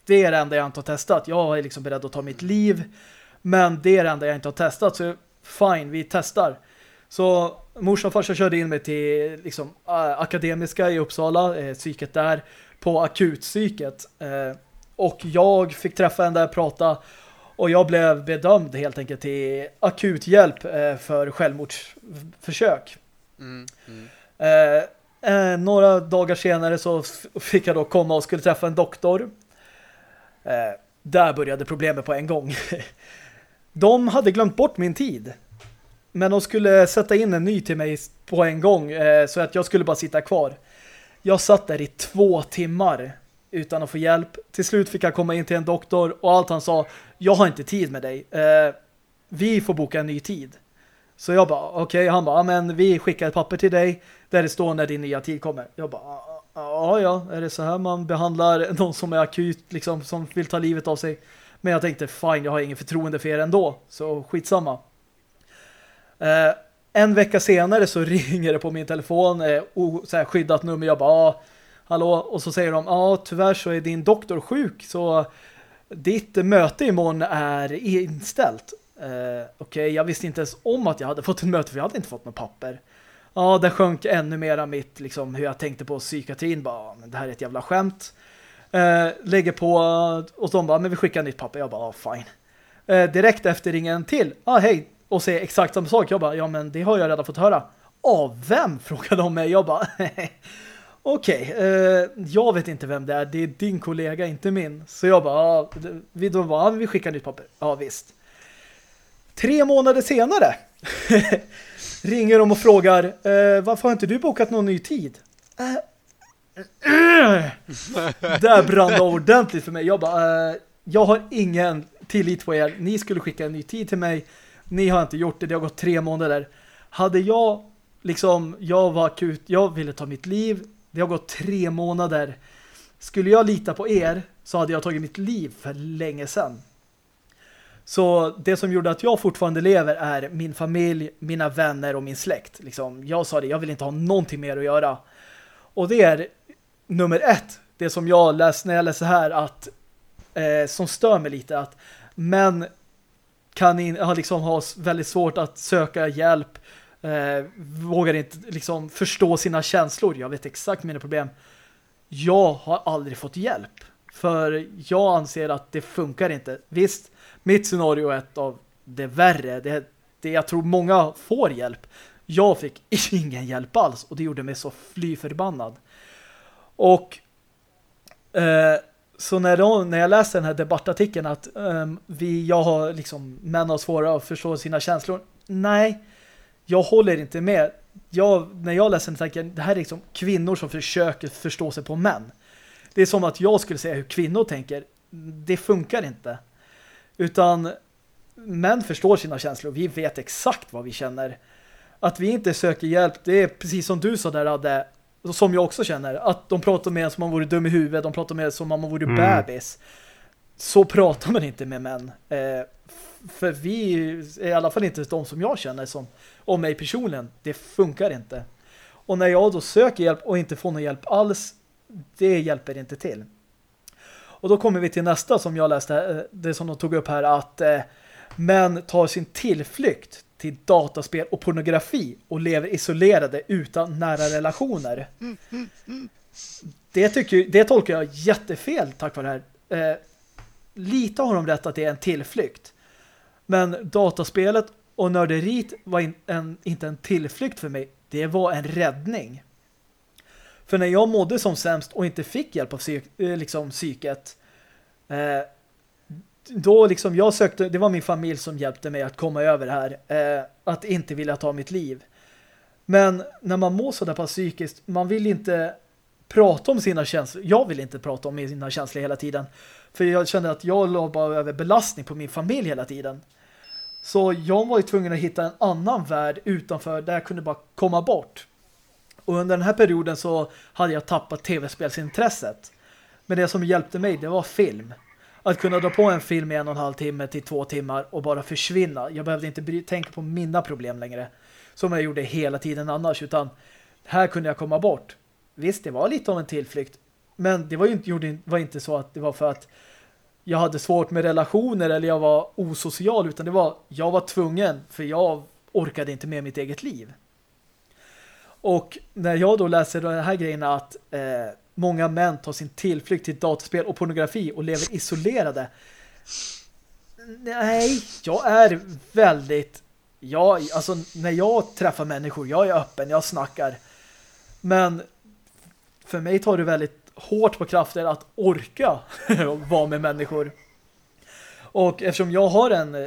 det är det enda jag inte har testat. Jag är liksom beredd att ta mitt liv men det är det enda jag inte har testat så fine, vi testar. Så morsan och farsa körde in mig till liksom, akademiska i Uppsala, eh, psyket där, på akutpsyket. Eh, och jag fick träffa en där och prata och jag blev bedömd helt enkelt till akuthjälp eh, för självmordsförsök. Mm, mm. Eh, eh, några dagar senare så fick jag då komma och skulle träffa en doktor. Eh, där började problemet på en gång. De hade glömt bort min tid. Men de skulle sätta in en ny till mig på en gång eh, så att jag skulle bara sitta kvar. Jag satt där i två timmar utan att få hjälp. Till slut fick jag komma in till en doktor och allt han sa, jag har inte tid med dig. Eh, vi får boka en ny tid. Så jag bara, okej, okay. han bara, men vi skickar ett papper till dig där det står när din nya tid kommer. Jag bara, ja, ja, är det så här man behandlar någon som är akut, liksom, som vill ta livet av sig? Men jag tänkte, fine, jag har ingen förtroende för er ändå. Så skitsamma. Eh, en vecka senare så ringer det på min telefon. Eh, så här skyddat nummer. Jag bara, ah, hallå? Och så säger de, ja ah, tyvärr så är din doktor sjuk. Så ditt möte imorgon är inställt. Eh, Okej, okay, jag visste inte ens om att jag hade fått ett möte för jag hade inte fått något papper. Ja, det sjönk ännu mera mitt, liksom, hur jag tänkte på psykiatrin. Bara, ah, men det här är ett jävla skämt. Eh, lägger på och de bara, men vi skickar nytt papper. Jag bara, ah, fine. Eh, direkt efter ringer en till. Ja, ah, hej. Och säger exakt samma sak. Jag bara, ja men det har jag redan fått höra. Av vem? Frågade de mig. Jag bara, okej. Okay, eh, jag vet inte vem det är. Det är din kollega, inte min. Så jag bara, ah, vi, då bara, ah, vi skickar nytt papper. Ja, visst. Tre månader senare ringer de och frågar, eh, varför har inte du bokat någon ny tid? Eh, Där brann det ordentligt för mig. Jag bara, uh, jag har ingen tillit på er. Ni skulle skicka en ny tid till mig. Ni har inte gjort det. Det har gått tre månader. Hade jag liksom, jag var akut, jag ville ta mitt liv. Det har gått tre månader. Skulle jag lita på er så hade jag tagit mitt liv för länge sedan. Så det som gjorde att jag fortfarande lever är min familj, mina vänner och min släkt. Liksom, jag sa det, jag vill inte ha någonting mer att göra. Och det är nummer ett, det som jag läst när jag läste här att eh, som stör mig lite att män kan in, har liksom ha väldigt svårt att söka hjälp eh, vågar inte liksom förstå sina känslor. Jag vet exakt mina problem. Jag har aldrig fått hjälp. För jag anser att det funkar inte. Visst, mitt scenario är ett av det värre. Det, det jag tror många får hjälp. Jag fick ingen hjälp alls och det gjorde mig så fly förbannad. Och eh, så när, de, när jag läste den här debattartikeln att eh, vi, jag har liksom män har svårare att förstå sina känslor. Nej, jag håller inte med. Jag, när jag läser den tänker jag, det här är liksom kvinnor som försöker förstå sig på män. Det är som att jag skulle säga hur kvinnor tänker. Det funkar inte. Utan män förstår sina känslor. Vi vet exakt vad vi känner. Att vi inte söker hjälp, det är precis som du sa där, Adde som jag också känner, att de pratar med en som man vore dum i huvudet, de pratar med en som man vore mm. bebis. Så pratar man inte med män. Eh, för vi är i alla fall inte de som jag känner som om mig personligen. Det funkar inte. Och när jag då söker hjälp och inte får någon hjälp alls, det hjälper inte till. Och då kommer vi till nästa som jag läste, eh, det som de tog upp här, att eh, män tar sin tillflykt till dataspel och pornografi och lever isolerade utan nära relationer. Det, tycker, det tolkar jag jättefel tack vare det här. Eh, lite har de rätt att det är en tillflykt. Men dataspelet och nörderit var in, en, inte en tillflykt för mig. Det var en räddning. För när jag mådde som sämst och inte fick hjälp av psyk, eh, liksom, psyket eh, då liksom jag sökte, det var min familj som hjälpte mig att komma över det här. Eh, att inte vilja ta mitt liv. Men när man mår sådär pass psykiskt, man vill inte prata om sina känslor. Jag vill inte prata om mina känslor hela tiden. För jag kände att jag låg bara över belastning på min familj hela tiden. Så jag var ju tvungen att hitta en annan värld utanför där jag kunde bara komma bort. Och under den här perioden så hade jag tappat tv-spelsintresset. Men det som hjälpte mig, det var film. Att kunna dra på en film i en och en halv timme till två timmar och bara försvinna. Jag behövde inte tänka på mina problem längre. Som jag gjorde hela tiden annars. Utan här kunde jag komma bort. Visst, det var lite av en tillflykt. Men det var ju inte, var inte så att det var för att jag hade svårt med relationer eller jag var osocial. Utan det var, jag var tvungen. För jag orkade inte med mitt eget liv. Och när jag då läser de här grejerna att eh, många män tar sin tillflykt till dataspel och pornografi och lever isolerade. Nej, jag är väldigt... Jag, alltså, när jag träffar människor, jag är öppen, jag snackar. Men för mig tar det väldigt hårt på krafter att orka vara med människor. Och eftersom jag har en eh,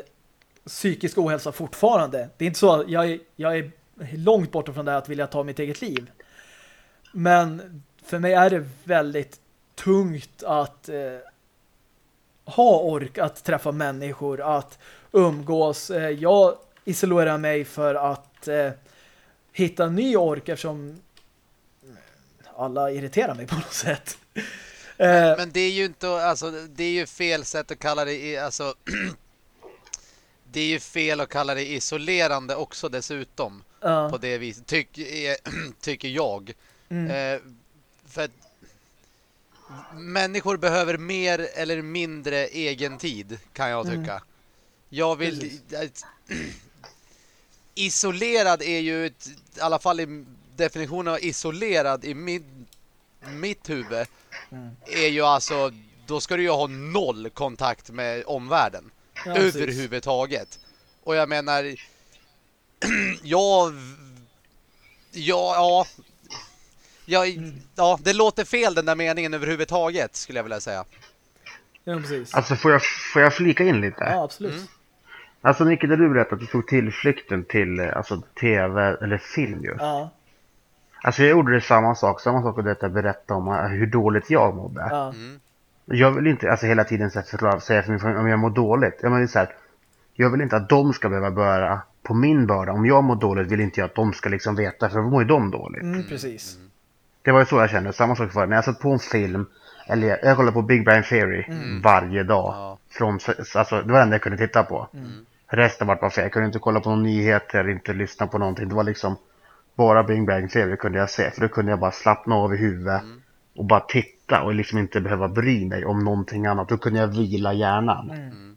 psykisk ohälsa fortfarande, det är inte så att jag är, jag är långt borta från det här att vilja ta mitt eget liv. Men för mig är det väldigt tungt att eh, ha ork att träffa människor, att umgås. Eh, jag isolerar mig för att eh, hitta ny ork eftersom alla irriterar mig på något sätt. Men, men, det är ju inte, alltså det är ju fel sätt att kalla det, alltså det är ju fel att kalla det isolerande också dessutom. Uh. På det viset, Tyck, tycker jag. Mm. Eh, för att människor behöver mer eller mindre egen tid, kan jag tycka. Mm. Jag vill... isolerad är ju, ett, i alla fall i definitionen av isolerad i mitt, mitt huvud, mm. är ju alltså, då ska du ju ha noll kontakt med omvärlden. Ja, överhuvudtaget. Och jag menar, jag... Ja, ja, ja, ja, det låter fel den där meningen överhuvudtaget skulle jag vilja säga. Ja, precis. Alltså får jag, får jag flika in lite? Ja, absolut. Mm. Alltså Nicke, där du berättade att du tog tillflykten till alltså, tv eller film ju. Ja. Alltså jag gjorde det samma sak, samma sak och detta berätta om uh, hur dåligt jag mådde. Ja. Mm. Jag vill inte alltså hela tiden så här, förklara, säga för min familj om jag mår dåligt. Jag, menar, så här, jag vill inte att de ska behöva böra på min börda. Om jag mår dåligt vill inte jag att de ska liksom veta för då mår ju de dåligt. Mm, precis. Mm. Det var ju så jag kände. Samma sak för när jag satt på en film. Eller jag, jag kollade på Big Bang Theory mm. varje dag. Ja. Från, alltså, det var det enda jag kunde titta på. Mm. Resten var bara fel. Jag kunde inte kolla på några nyheter, inte lyssna på någonting. Det var liksom bara Big Bang Theory kunde jag se. För då kunde jag bara slappna av i huvudet. Mm. Och bara titta och liksom inte behöva bry mig om någonting annat. Då kunde jag vila hjärnan. Mm. mm.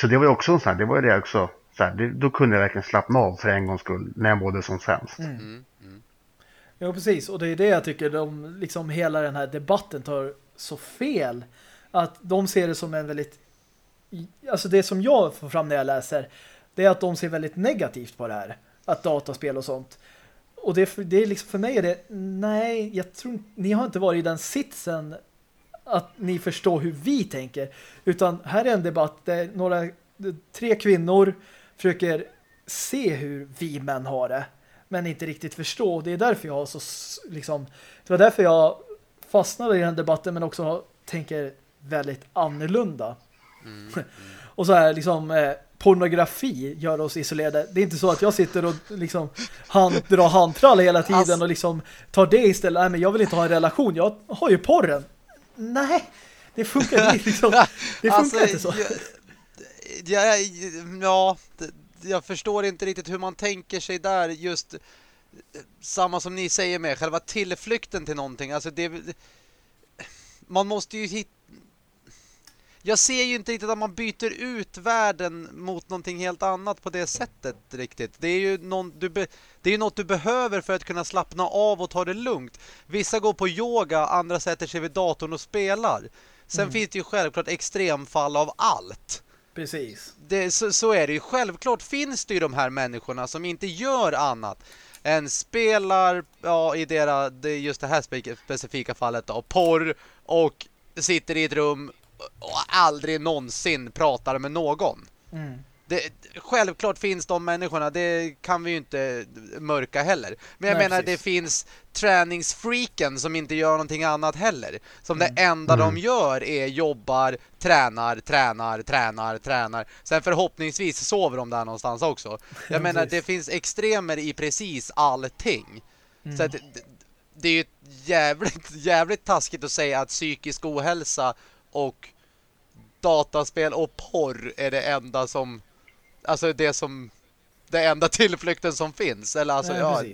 Så det var ju också en sån här, det var ju det också. Så här, det, då kunde jag verkligen slappna av för en gångs skull när jag mådde som sämst. Mm. Ja, precis. Och det är det jag tycker de, liksom hela den här debatten tar så fel. Att de ser det som en väldigt alltså det som jag får fram när jag läser det är att de ser väldigt negativt på det här. Att dataspel och sånt. Och det, det är liksom för mig är det nej, jag tror ni har inte varit i den sitsen att ni förstår hur vi tänker. Utan här är en debatt där några tre kvinnor försöker se hur vi män har det. Men inte riktigt förstå. Det är därför jag så liksom, det var därför jag fastnade i den debatten men också tänker väldigt annorlunda. Mm, mm. och så här liksom eh, pornografi gör oss isolerade. Det är inte så att jag sitter och liksom hand, drar handtrall hela tiden alltså, och liksom tar det istället. Nej men jag vill inte ha en relation. Jag har ju porren. Nej, det funkar inte liksom. Det funkar alltså, inte så. Ja, ja, jag förstår inte riktigt hur man tänker sig där just samma som ni säger med själva tillflykten till någonting. Alltså det man måste ju hitta jag ser ju inte riktigt att man byter ut världen mot någonting helt annat på det sättet riktigt. Det är ju någon, du be, det är något du behöver för att kunna slappna av och ta det lugnt. Vissa går på yoga, andra sätter sig vid datorn och spelar. Sen mm. finns det ju självklart extremfall av allt. Precis. Det, så, så, är det ju. Självklart finns det ju de här människorna som inte gör annat än spelar, ja i deras, just det här specifika fallet då, porr och sitter i ett rum och aldrig någonsin pratar med någon. Mm. Det, självklart finns de människorna, det kan vi ju inte mörka heller. Men jag Nej, menar, precis. det finns träningsfreaken som inte gör någonting annat heller. Som Mm. det enda Mm. de gör är jobbar, tränar, tränar, tränar, tränar. Sen förhoppningsvis sover de där någonstans också. Jag Ja, menar, det finns extremer i precis allting. Mm. Så att, det, det är ju jävligt, jävligt taskigt att säga att psykisk ohälsa och dataspel och porr är det enda som alltså det som det enda tillflykten som finns eller alltså Nej, ja,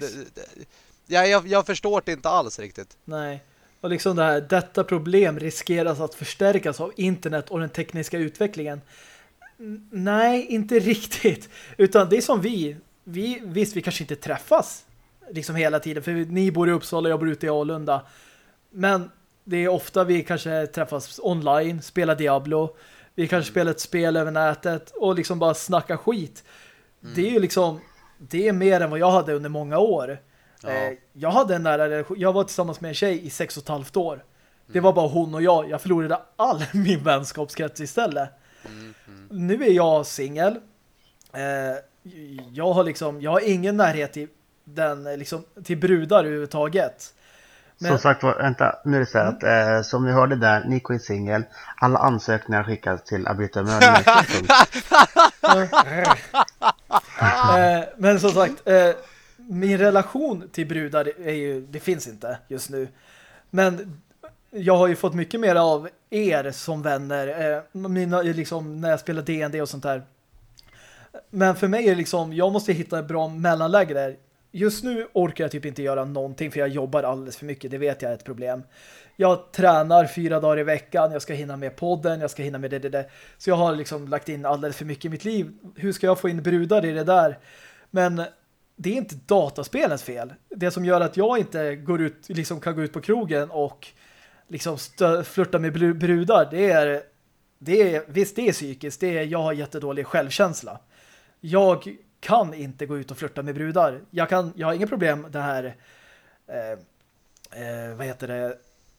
ja jag, jag förstår det inte alls riktigt. Nej. Och liksom det här, detta problem riskeras att förstärkas av internet och den tekniska utvecklingen. N- Nej, inte riktigt. Utan det är som vi. vi visst, vi kanske inte träffas liksom hela tiden. För ni bor i Uppsala och jag bor ute i Alunda. Men det är ofta vi kanske träffas online, spelar Diablo. Vi kanske spelar ett spel över nätet och liksom bara snacka skit. Det är ju liksom det är mer än vad jag hade under många år. Ja. Eh, jag hade en nära relation. Jag var tillsammans med en tjej i sex och ett halvt år. Det var bara hon och jag. Jag förlorade all min vänskapskrets istället. Nu är jag singel. Eh, jag har liksom jag har ingen närhet till den eh, liksom till brudar överhuvudtaget. Men- Som sagt var, vänta, nu är det så här att eh, som ni hörde där, Nico är singel. Alla ansökningar skickas till Abrita Mörner. Eh, men som sagt, eh, min relation till brudar är ju, det finns inte just nu. Men jag har ju fått mycket mer av er som vänner. Eh, mina, liksom, när jag spelar D&D och sånt där. Men för mig är det liksom, jag måste hitta ett bra mellanläge där. Just nu orkar jag typ inte göra någonting för jag jobbar alldeles för mycket. Det vet jag är ett problem. Jag tränar fyra dagar i veckan. Jag ska hinna med podden. Jag ska hinna med det, det, det. Så jag har liksom lagt in alldeles för mycket i mitt liv. Hur ska jag få in brudar i det där? Men det är inte dataspelens fel. Det som gör att jag inte går ut, liksom kan gå ut på krogen och liksom flirta med brudar, det är, det är visst det är psykiskt. Det är, jag har jättedålig självkänsla. Jag kan inte gå ut och flirta med brudar. Jag, kan, jag har inga problem det här eh, eh, vad heter det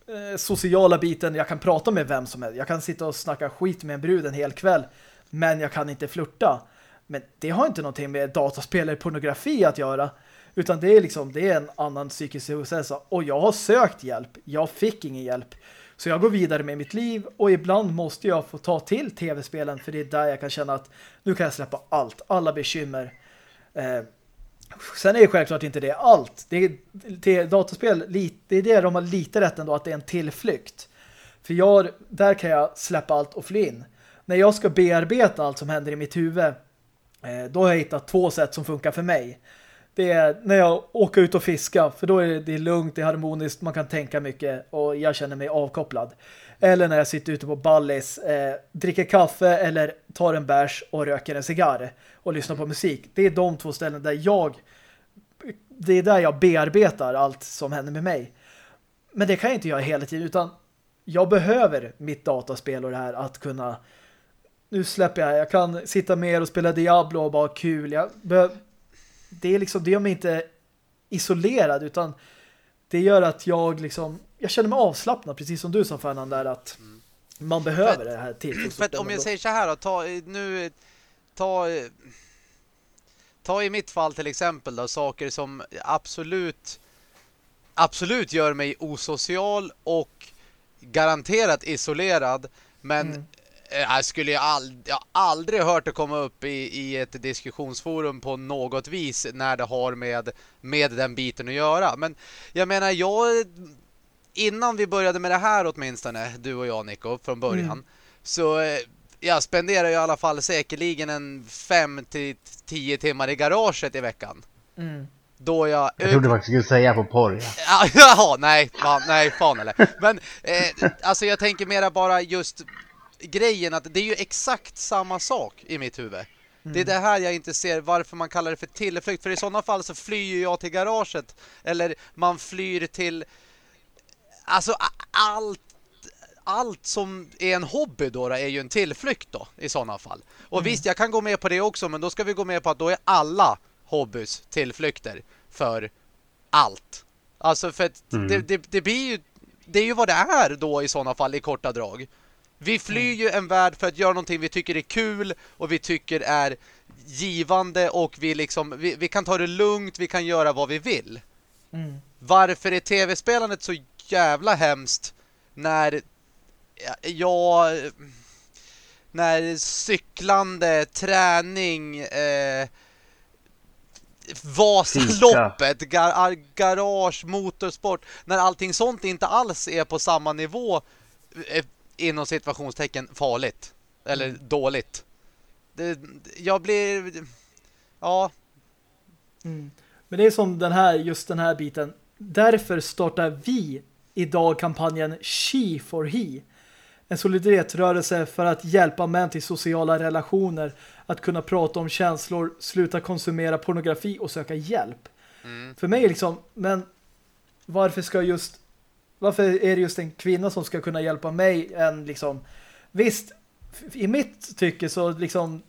eh, sociala biten. Jag kan prata med vem som helst. Jag kan sitta och snacka skit med en brud en hel kväll. Men jag kan inte flirta. Men det har inte någonting med dataspel eller pornografi att göra. Utan det är liksom det är en annan psykisk ohälsa. Och jag har sökt hjälp. Jag fick ingen hjälp. Så jag går vidare med mitt liv och ibland måste jag få ta till tv-spelen för det är där jag kan känna att nu kan jag släppa allt, alla bekymmer. Eh, sen är det självklart inte det allt. Det är, det är dataspel, det är det de har lite rätt ändå att det är en tillflykt. För jag, där kan jag släppa allt och fly in. När jag ska bearbeta allt som händer i mitt huvud eh, då har jag hittat två sätt som funkar för mig. Det är när jag åker ut och fiskar för då är det, det är lugnt, det är harmoniskt, man kan tänka mycket och jag känner mig avkopplad. Eller när jag sitter ute på Ballis, eh, dricker kaffe eller tar en bärs och röker en cigarr och lyssnar på musik. Det är de två ställen där jag det är där jag bearbetar allt som händer med mig. Men det kan jag inte göra hela tiden utan jag behöver mitt dataspel och det här att kunna nu släpper jag, jag kan sitta med och spela Diablo och bara ha kul. Jag behöver, det är liksom, det gör mig inte isolerad utan det gör att jag liksom, jag känner mig avslappnad precis som du sa Fernand där att man behöver För det här tillfället. För att om jag säger så här då, ta nu ta ta i mitt fall till exempel då saker som absolut absolut gör mig osocial och garanterat isolerad men Mm. Eh, jag skulle ju ald jag aldrig hört det komma upp i, i ett diskussionsforum på något vis när det har med, med den biten att göra. Men jag menar, jag innan vi började med det här åtminstone, du och jag Nico, från början, Mm. så eh, jag spenderar i alla fall säkerligen en 5 till 10 timmar i garaget i veckan. Mm. Då jag... Jag trodde faktiskt du skulle säga på porr. Ja. Ja, Jaha, nej, fan, nej, fan eller. Men eh, alltså jag tänker mera bara just grejen att det är ju exakt samma sak i mitt huvud. Det är det här jag inte ser varför man kallar det för tillflykt. För i sådana fall så flyr jag till garaget. Eller man flyr till... Alltså allt allt som är en hobby då, då är ju en tillflykt då i sådana fall. Och visst, jag kan gå med på det också, men då ska vi gå med på att då är alla hobbys tillflykter för allt. Alltså för att Mm. det, det, det blir ju det är ju vad det är då i sådana fall i korta drag. Vi flyr ju en värld för att göra någonting vi tycker är kul och vi tycker är givande och vi liksom vi, vi kan ta det lugnt, vi kan göra vad vi vill. Mm. Varför är tv-spelandet så jävla hemskt när jag när cyklande, träning eh, Vasaloppet, gar garage, motorsport när allting sånt inte alls är på samma nivå eh, inom situationstecken farligt eller mm. dåligt. Det, jag blir ja. Mm. Men det är som den här just den här biten. Därför startar vi idag kampanjen She for He. En solidaritetssrörelse för att hjälpa män till sociala relationer, att kunna prata om känslor, sluta konsumera pornografi och söka hjälp. Mm. För mig liksom, men varför ska just varför är det just en kvinna som ska kunna hjälpa mig än liksom visst, i mitt tycke så liksom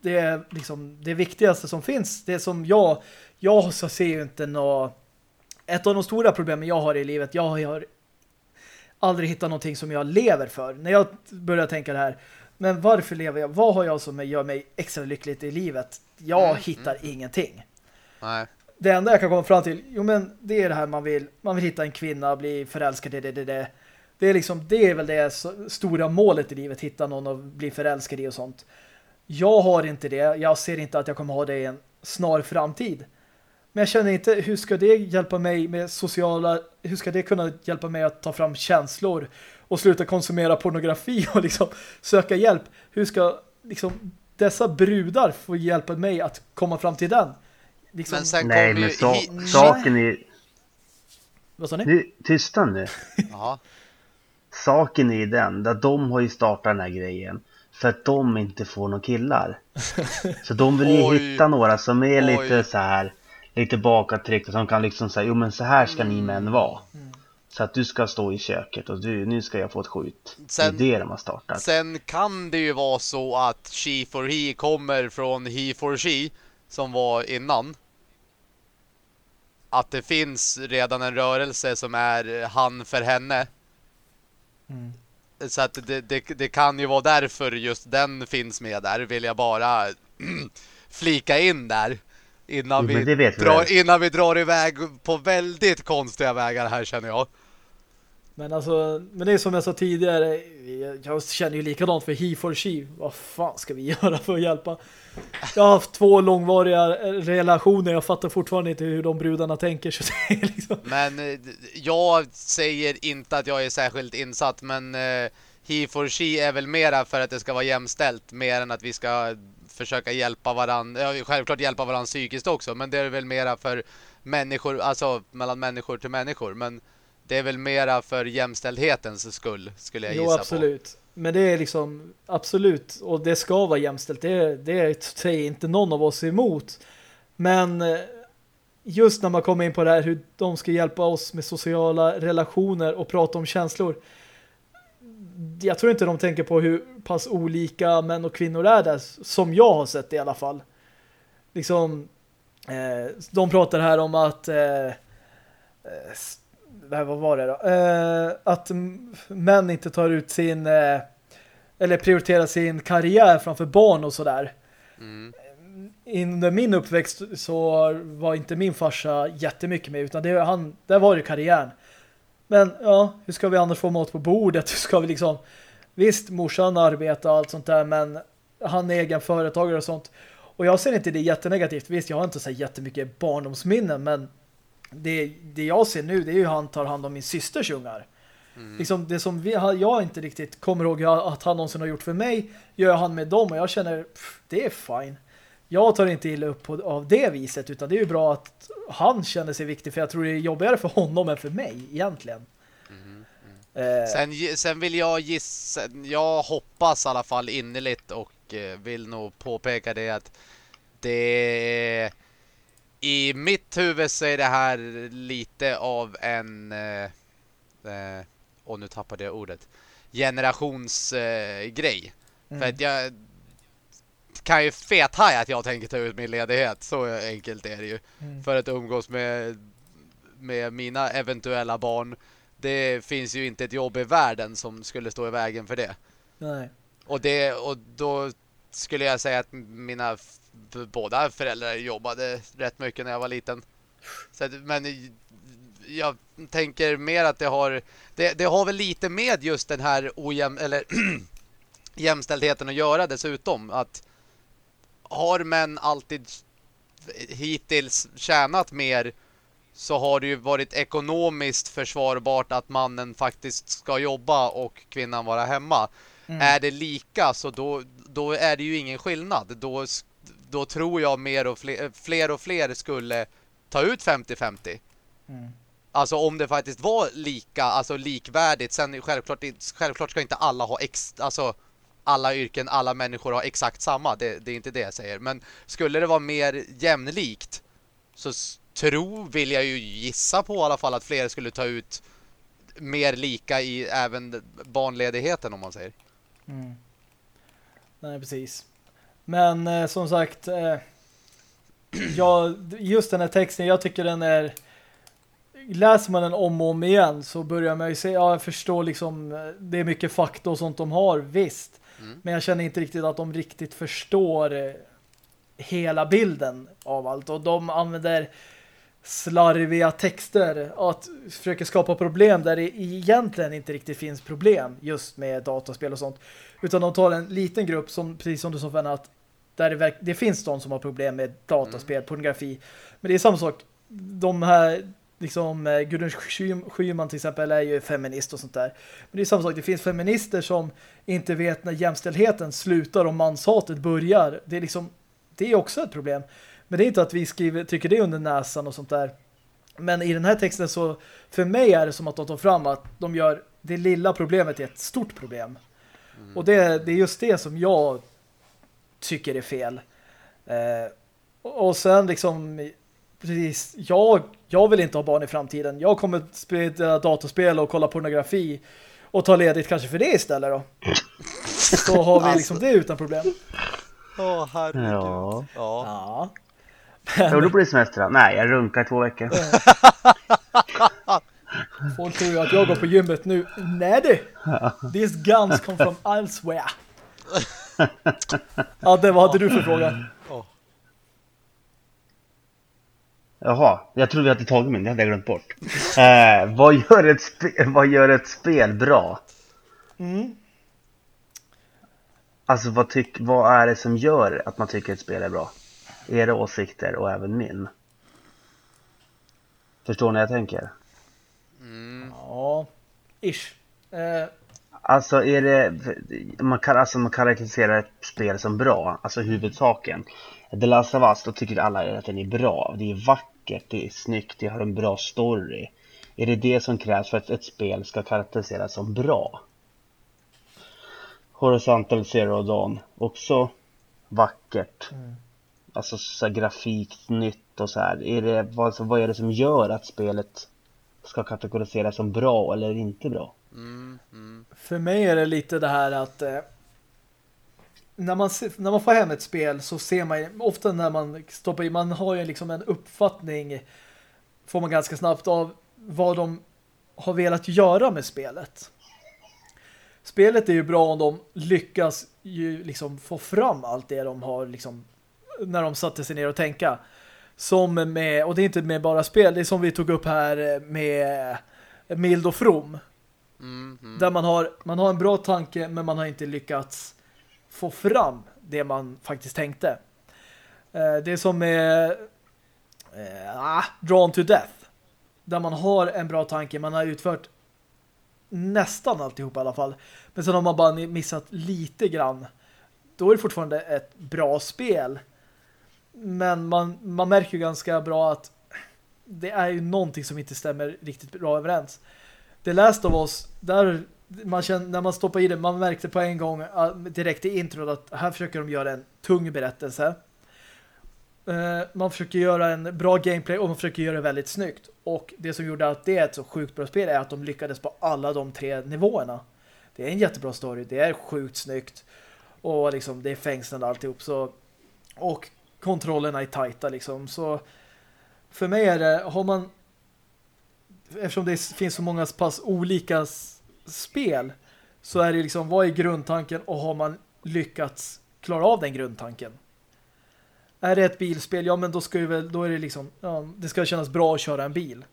det är liksom det viktigaste som finns, det som jag jag så ser ju inte något ett av de stora problemen jag har i livet, jag har aldrig hittat någonting som jag lever för. När jag börjar tänka det här, men varför lever jag? Vad har jag som gör mig extra lyckligt i livet? Jag mm, hittar mm. ingenting. Nej. Det enda jag kan komma fram till, jo men det är det här man vill, man vill hitta en kvinna, bli förälskad, i det, det, det. Det är liksom, det är väl det stora målet i livet, hitta någon och bli förälskad i och sånt. Jag har inte det, jag ser inte att jag kommer ha det i en snar framtid. Men jag känner inte, hur ska det hjälpa mig med sociala, hur ska det kunna hjälpa mig att ta fram känslor och sluta konsumera pornografi och liksom söka hjälp? Hur ska liksom dessa brudar få hjälpa mig att komma fram till den? Liksom... Men sen Nej, men så, saken är... Vad sa ni? nu tysta nu. saken är den, där de har ju startat den här grejen för att de inte får några killar. Så de vill ju hitta några som är Oj. lite så här lite bakåttryckta som kan liksom säga jo men så här ska ni män vara. Mm. Så att du ska stå i köket och du, nu ska jag få ett skjut. Sen, det är det de har startat. Sen kan det ju vara så att She for He kommer från He for She som var innan. Att det finns redan en rörelse som är han för henne. Mm. Så att det, det, det, kan ju vara därför just den finns med där. Vill jag bara flika in där. Innan, vi drar, innan vi drar iväg på väldigt konstiga vägar här känner jag. Men alltså, men det är som jag sa tidigare, jag känner ju likadant för he for she. Vad fan ska vi göra för att hjälpa? Jag har haft två långvariga relationer, jag fattar fortfarande inte hur de brudarna tänker. Så liksom... Men eh, jag säger inte att jag är särskilt insatt, men eh, he for she är väl mera för att det ska vara jämställt, mer än att vi ska försöka hjälpa varandra. Ja, självklart hjälpa varandra psykiskt också. Men det är väl mera för människor, alltså mellan människor till människor. Men det är väl mera för jämställdhetens skull, skulle jag jo, gissa absolut. På. Men det är liksom, absolut. Och det ska vara jämställt. Det, det säger inte någon av oss emot. Men eh, just när man kommer in på det här hur de ska hjälpa oss med sociala relationer och prata om känslor jag tror inte de tänker på hur pass olika män och kvinnor är där, som jag har sett i alla fall. Liksom, eh, de pratar här om att eh, eh eh vad var det då? Eh, att män inte tar ut sin eh, eller prioriterar sin karriär framför barn och sådär. Mm. Under min uppväxt så var inte min farsa jättemycket med utan det, han, där var det karriären. Men ja, hur ska vi annars få mat på bordet? Hur ska vi liksom... Visst, morsan arbetar och allt sånt där, men han är egen företagare och sånt. Och jag ser inte det jättenegativt. Visst, jag har inte så jättemycket barndomsminnen, men det, det jag ser nu, det är ju han tar hand om min systers ungar. Mm. Liksom det som vi, jag inte riktigt kommer ihåg att han någonsin har gjort för mig, gör han med dem och jag känner, pff, det är fine jag tar inte illa upp på, av det viset utan det är ju bra att han känner sig viktig för jag tror det är jobbigare för honom än för mig egentligen. Mm, mm. Eh. Sen, sen vill jag gissa, jag hoppas i alla fall innerligt och eh, vill nog påpeka det att det i mitt huvud så är det här lite av en eh, eh och nu tappade jag ordet generationsgrej. Eh, mm. För att jag kan ju fethaja att jag tänker ta ut min ledighet. Så enkelt är det ju. Mm. För att umgås med, med mina eventuella barn. det finns ju inte ett jobb i världen som skulle stå i vägen för det. Nej. Och, det, och då skulle jag säga att mina båda föräldrar jobbade rätt mycket när jag var liten. Så, men jag tänker mer att det har det, det har väl lite med just den här ojäm, eller jämställdheten att göra dessutom att har män alltid hittills tjänat mer så har det ju varit ekonomiskt försvarbart att mannen faktiskt ska jobba och kvinnan vara hemma. Mm. Är det lika så då, då är det ju ingen skillnad. Då, då tror jag mer och fler, fler och fler skulle ta ut 50-50. Mm. Alltså om det faktiskt var lika, alltså likvärdigt. Sen självklart, självklart ska inte alla ha ex, alltså alla yrken, alla människor ha exakt samma. Det, det är inte det jag säger. Men skulle det vara mer jämlikt så tro vill jag ju gissa på i alla fall att fler skulle ta ut mer lika i även barnledigheten om man säger. Mm. Nej, precis. Men eh, som sagt eh, ja, just den här texten, jag tycker den är läser man den om och om igen så börjar man ju se, ja jag förstår liksom eh, det är mycket fakta och sånt de har, visst. Mm. Men jag känner inte riktigt att de riktigt förstår eh, hela bilden av allt. Och de använder slarviga texter att försöka skapa problem där det egentligen inte riktigt finns problem just med dataspel och sånt. Utan de tar en liten grupp som, precis som du sa Fenna, att där det, det, finns de som har problem med dataspel, mm. pornografi. Men det är samma sak. De här liksom eh, Gudrun Schyman till exempel är ju feminist och sånt där. Men det är samma sak, det finns feminister som inte vet när jämställdheten slutar och manshatet börjar. Det är liksom, det är också ett problem. Men det är inte att vi skriver, tycker det under näsan och sånt där. Men i den här texten så, för mig är det som att de tar fram att de gör det lilla problemet till ett stort problem. Mm. Och det, det är just det som jag tycker är fel. Eh, och sen liksom precis, jag, jag vill inte ha barn i framtiden. Jag kommer spela datorspel och kolla pornografi och ta ledigt kanske för det istället då. Så har vi liksom det utan problem. Åh, oh, herregud. Ja. ja. ja. Jo, då blir det semester då. Nej, jag runkar i två veckor. Folk tror ju att jag går på gymmet nu. Nej du! These guns come from elsewhere. ja, det vad hade du för fråga? Jaha, jag trodde vi hade tagit min, det hade jag glömt bort. Eh, vad, gör ett vad gör ett spel bra? Mm. Alltså vad, tyck vad är det som gör att man tycker ett spel är bra? Era åsikter och även min. Förstår ni vad jag tänker? Mm. Ja, ish. Eh. Alltså är det, man kan, alltså man karaktärisera ett spel som bra, alltså huvudsaken. The Last of Us, då tycker alla att den är bra. Det är vackert, det är snyggt, det har en bra story. Är det det som krävs för att ett spel ska karaktäriseras som bra? Horizontal Zero Dawn, också vackert. Mm. Alltså så här, grafik, nytt och så här. Är det, vad, vad är det som gör att spelet ska kategoriseras som bra eller inte bra? Mm, mm. För mig är det lite det här att eh, när man, när man får hem ett spel så ser man ofta när man stoppar i, man har ju liksom en uppfattning får man ganska snabbt av vad de har velat göra med spelet. Spelet är ju bra om de lyckas ju liksom få fram allt det de har liksom när de satte sig ner och tänka. Som med, och det är inte med bara spel, det är som vi tog upp här med Mild och From. Mm, mm. Där man har, man har en bra tanke men man har inte lyckats få fram det man faktiskt tänkte. Eh, det är som med ah, Drawn to Death. Där man har en bra tanke, man har utfört nästan alltihop i alla fall. Men sen har man bara missat lite grann. Då är det fortfarande ett bra spel. Men man, man märker ju ganska bra att det är ju någonting som inte stämmer riktigt bra överens. Det läste av oss, där man känner, när man stoppar i det, man märkte på en gång ah, direkt i introt att här försöker de göra en tung berättelse. Eh, man försöker göra en bra gameplay och man försöker göra det väldigt snyggt. Och det som gjorde att det är ett så sjukt bra spel är att de lyckades på alla de tre nivåerna. Det är en jättebra story, det är sjukt snyggt och liksom det är fängslande alltihop. Så, och kontrollerna är tajta liksom. Så för mig är det, har man eftersom det finns så många pass olika spel så är det liksom, vad är grundtanken och har man lyckats klara av den grundtanken? Är det ett bilspel, ja men då ska ju väl, då är det liksom, ja, det ska kännas bra att köra en bil.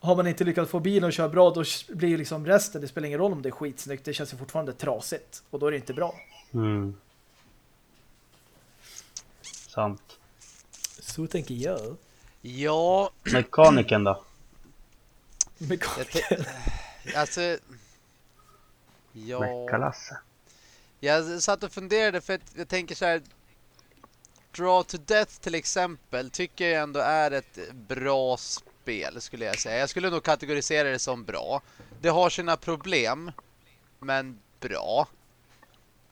Har man inte lyckats få bilen att köra bra, då blir liksom resten, det spelar ingen roll om det är skitsnyggt, det känns ju fortfarande trasigt. Och då är det inte bra. Mm. Sant. Så tänker jag. Ja. Mekaniken då? Mekaniken? Alltså... Ja... Mekalasse. Jag satt och funderade för att jag tänker så här... Draw to Death till exempel tycker jag ändå är ett bra spel skulle jag säga. Jag skulle nog kategorisera det som bra. Det har sina problem, men bra.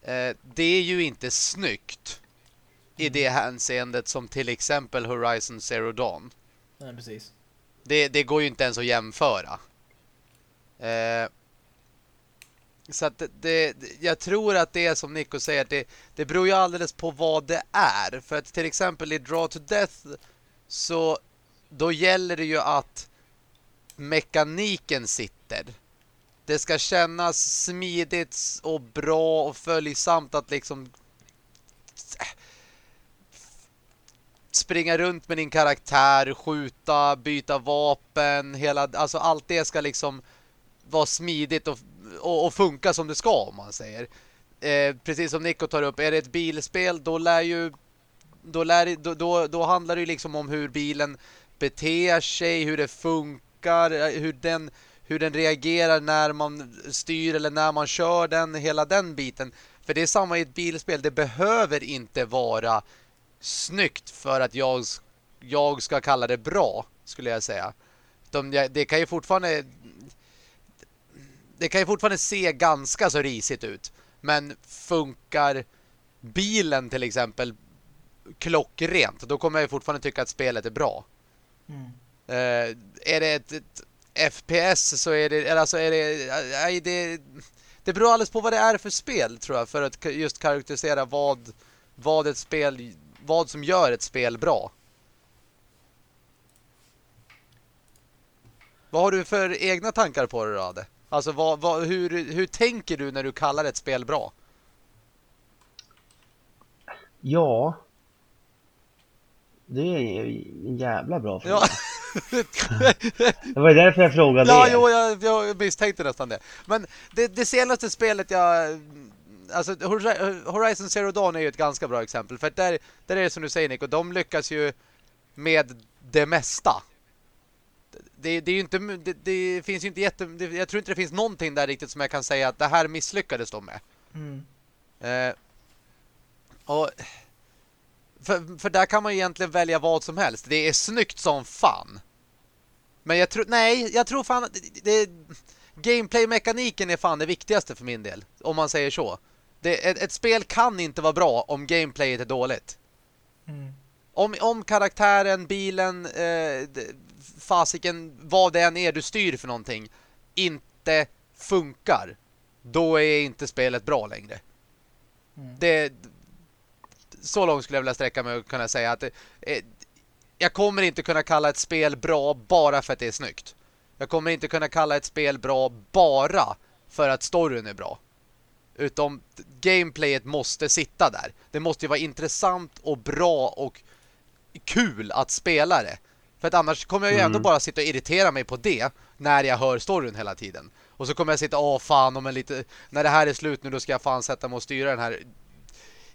Eh, det är ju inte snyggt i det hänseendet som till exempel Horizon Zero Dawn. Nej, precis. Det, det går ju inte ens att jämföra. Eh, så att det, det, jag tror att det är som Nico säger, det, det beror ju alldeles på vad det är. För att till exempel i Draw to Death så då gäller det ju att mekaniken sitter. Det ska kännas smidigt och bra och följsamt att liksom springa runt med din karaktär, skjuta, byta vapen, hela, alltså allt det ska liksom vara smidigt och, och, och funka som det ska om man säger. Eh, precis som Nico tar upp, är det ett bilspel då lär ju då, lär, då, då, då handlar det ju liksom om hur bilen beter sig, hur det funkar, eh, hur den, hur den reagerar när man styr eller när man kör den, hela den biten. För det är samma i ett bilspel, det behöver inte vara snyggt för att jag, jag ska kalla det bra, skulle jag säga. De, det kan ju fortfarande det kan ju fortfarande se ganska så risigt ut. Men funkar bilen till exempel klockrent, då kommer jag fortfarande tycka att spelet är bra. Mm. Uh, är det ett, ett, FPS så är det alltså är det, nej, det det beror alldeles på vad det är för spel tror jag för att just karaktärisera vad vad ett spel vad som gör ett spel bra. Vad har du för egna tankar på det Rade? Alltså vad, vad, hur, hur tänker du när du kallar ett spel bra? Ja. Det är en jävla bra fråga. Ja. det var därför jag frågade Ja, er. jo, jag, jag misstänkte nästan det. Men det, det senaste spelet jag alltså Horizon Zero Dawn är ju ett ganska bra exempel för där, där är det som du säger Nick och de lyckas ju med det mesta. Det, det är ju inte det, det, finns ju inte jätte jag tror inte det finns någonting där riktigt som jag kan säga att det här misslyckades de med. Mm. Eh, och för, för där kan man ju egentligen välja vad som helst. Det är snyggt som fan. Men jag tror nej, jag tror fan det, det gameplay-mekaniken är fan det viktigaste för min del om man säger så. Det, ett, ett, spel kan inte vara bra om gameplayet är dåligt. Mm. Om, om karaktären, bilen, eh, fasiken, vad det än är du styr för någonting inte funkar, då är inte spelet bra längre. Mm. Det, så långt skulle jag vilja sträcka mig och kunna säga att eh, jag kommer inte kunna kalla ett spel bra bara för att det är snyggt. Jag kommer inte kunna kalla ett spel bra bara för att storyn är bra. Utom gameplayet måste sitta där. Det måste ju vara intressant och bra och kul att spela det. För att annars kommer jag ju ändå mm. bara sitta och irritera mig på det när jag hör storyn hela tiden. Och så kommer jag sitta, åh fan, om en lite, när det här är slut nu då ska jag fan sätta mig och styra den här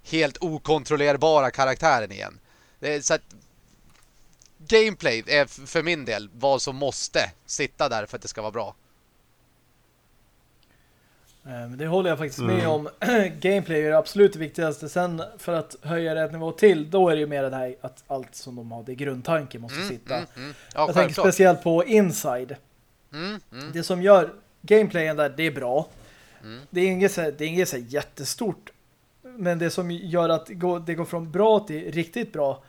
helt okontrollerbara karaktären igen. Så att gameplay är för min del vad som måste sitta där för att det ska vara bra. Eh, det håller jag faktiskt med mm. om. Gameplay är det absolut viktigaste. Sen för att höja det ett nivå till, då är det ju mer det här att allt som de har, det grundtanken måste mm, sitta. Mm, mm. Ja, jag tänker speciellt på Inside. Mm, mm. Det som gör gameplayen där, det är bra. Det är inget, det är inget så jättestort. Men det som gör att det går från bra till riktigt bra,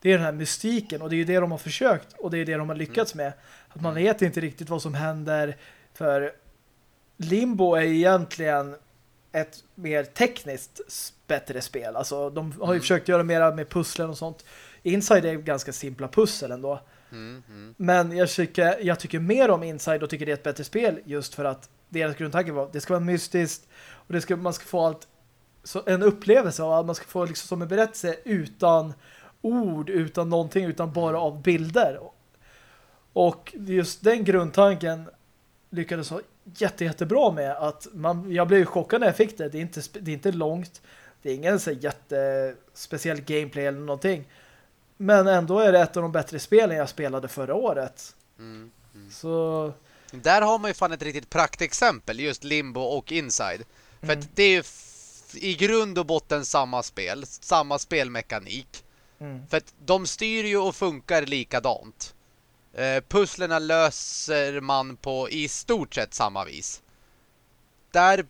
det är den här mystiken. Och det är ju det de har försökt. Och det är det de har lyckats med. Att man vet inte riktigt vad som händer. För Limbo är egentligen ett mer tekniskt bättre spel. Alltså de har ju mm. försökt göra mer med pusslen och sånt. Inside är ganska simpla pussel ändå. Mm, mm. Men jag tycker, jag tycker mer om Inside och tycker det är ett bättre spel just för att deras grundtanke var det ska vara mystiskt och det ska, man ska få allt så en upplevelse av att man ska få liksom som en berättelse utan ord, utan någonting, utan bara av bilder. Och just den grundtanken lyckades ha jätte, jättebra med att man, jag blev chockad när jag fick det. Det är inte, det är inte långt. Det är ingen så jättespeciell gameplay eller någonting. Men ändå är det ett av de bättre spelen jag spelade förra året. Mm, mm. Så... Där har man ju fan ett riktigt praktexempel, just Limbo och Inside. För Mm. att det är ju i grund och botten samma spel, samma spelmekanik. Mm. För att de styr ju och funkar likadant. Eh, pusslerna löser man på i stort sett samma vis. Där,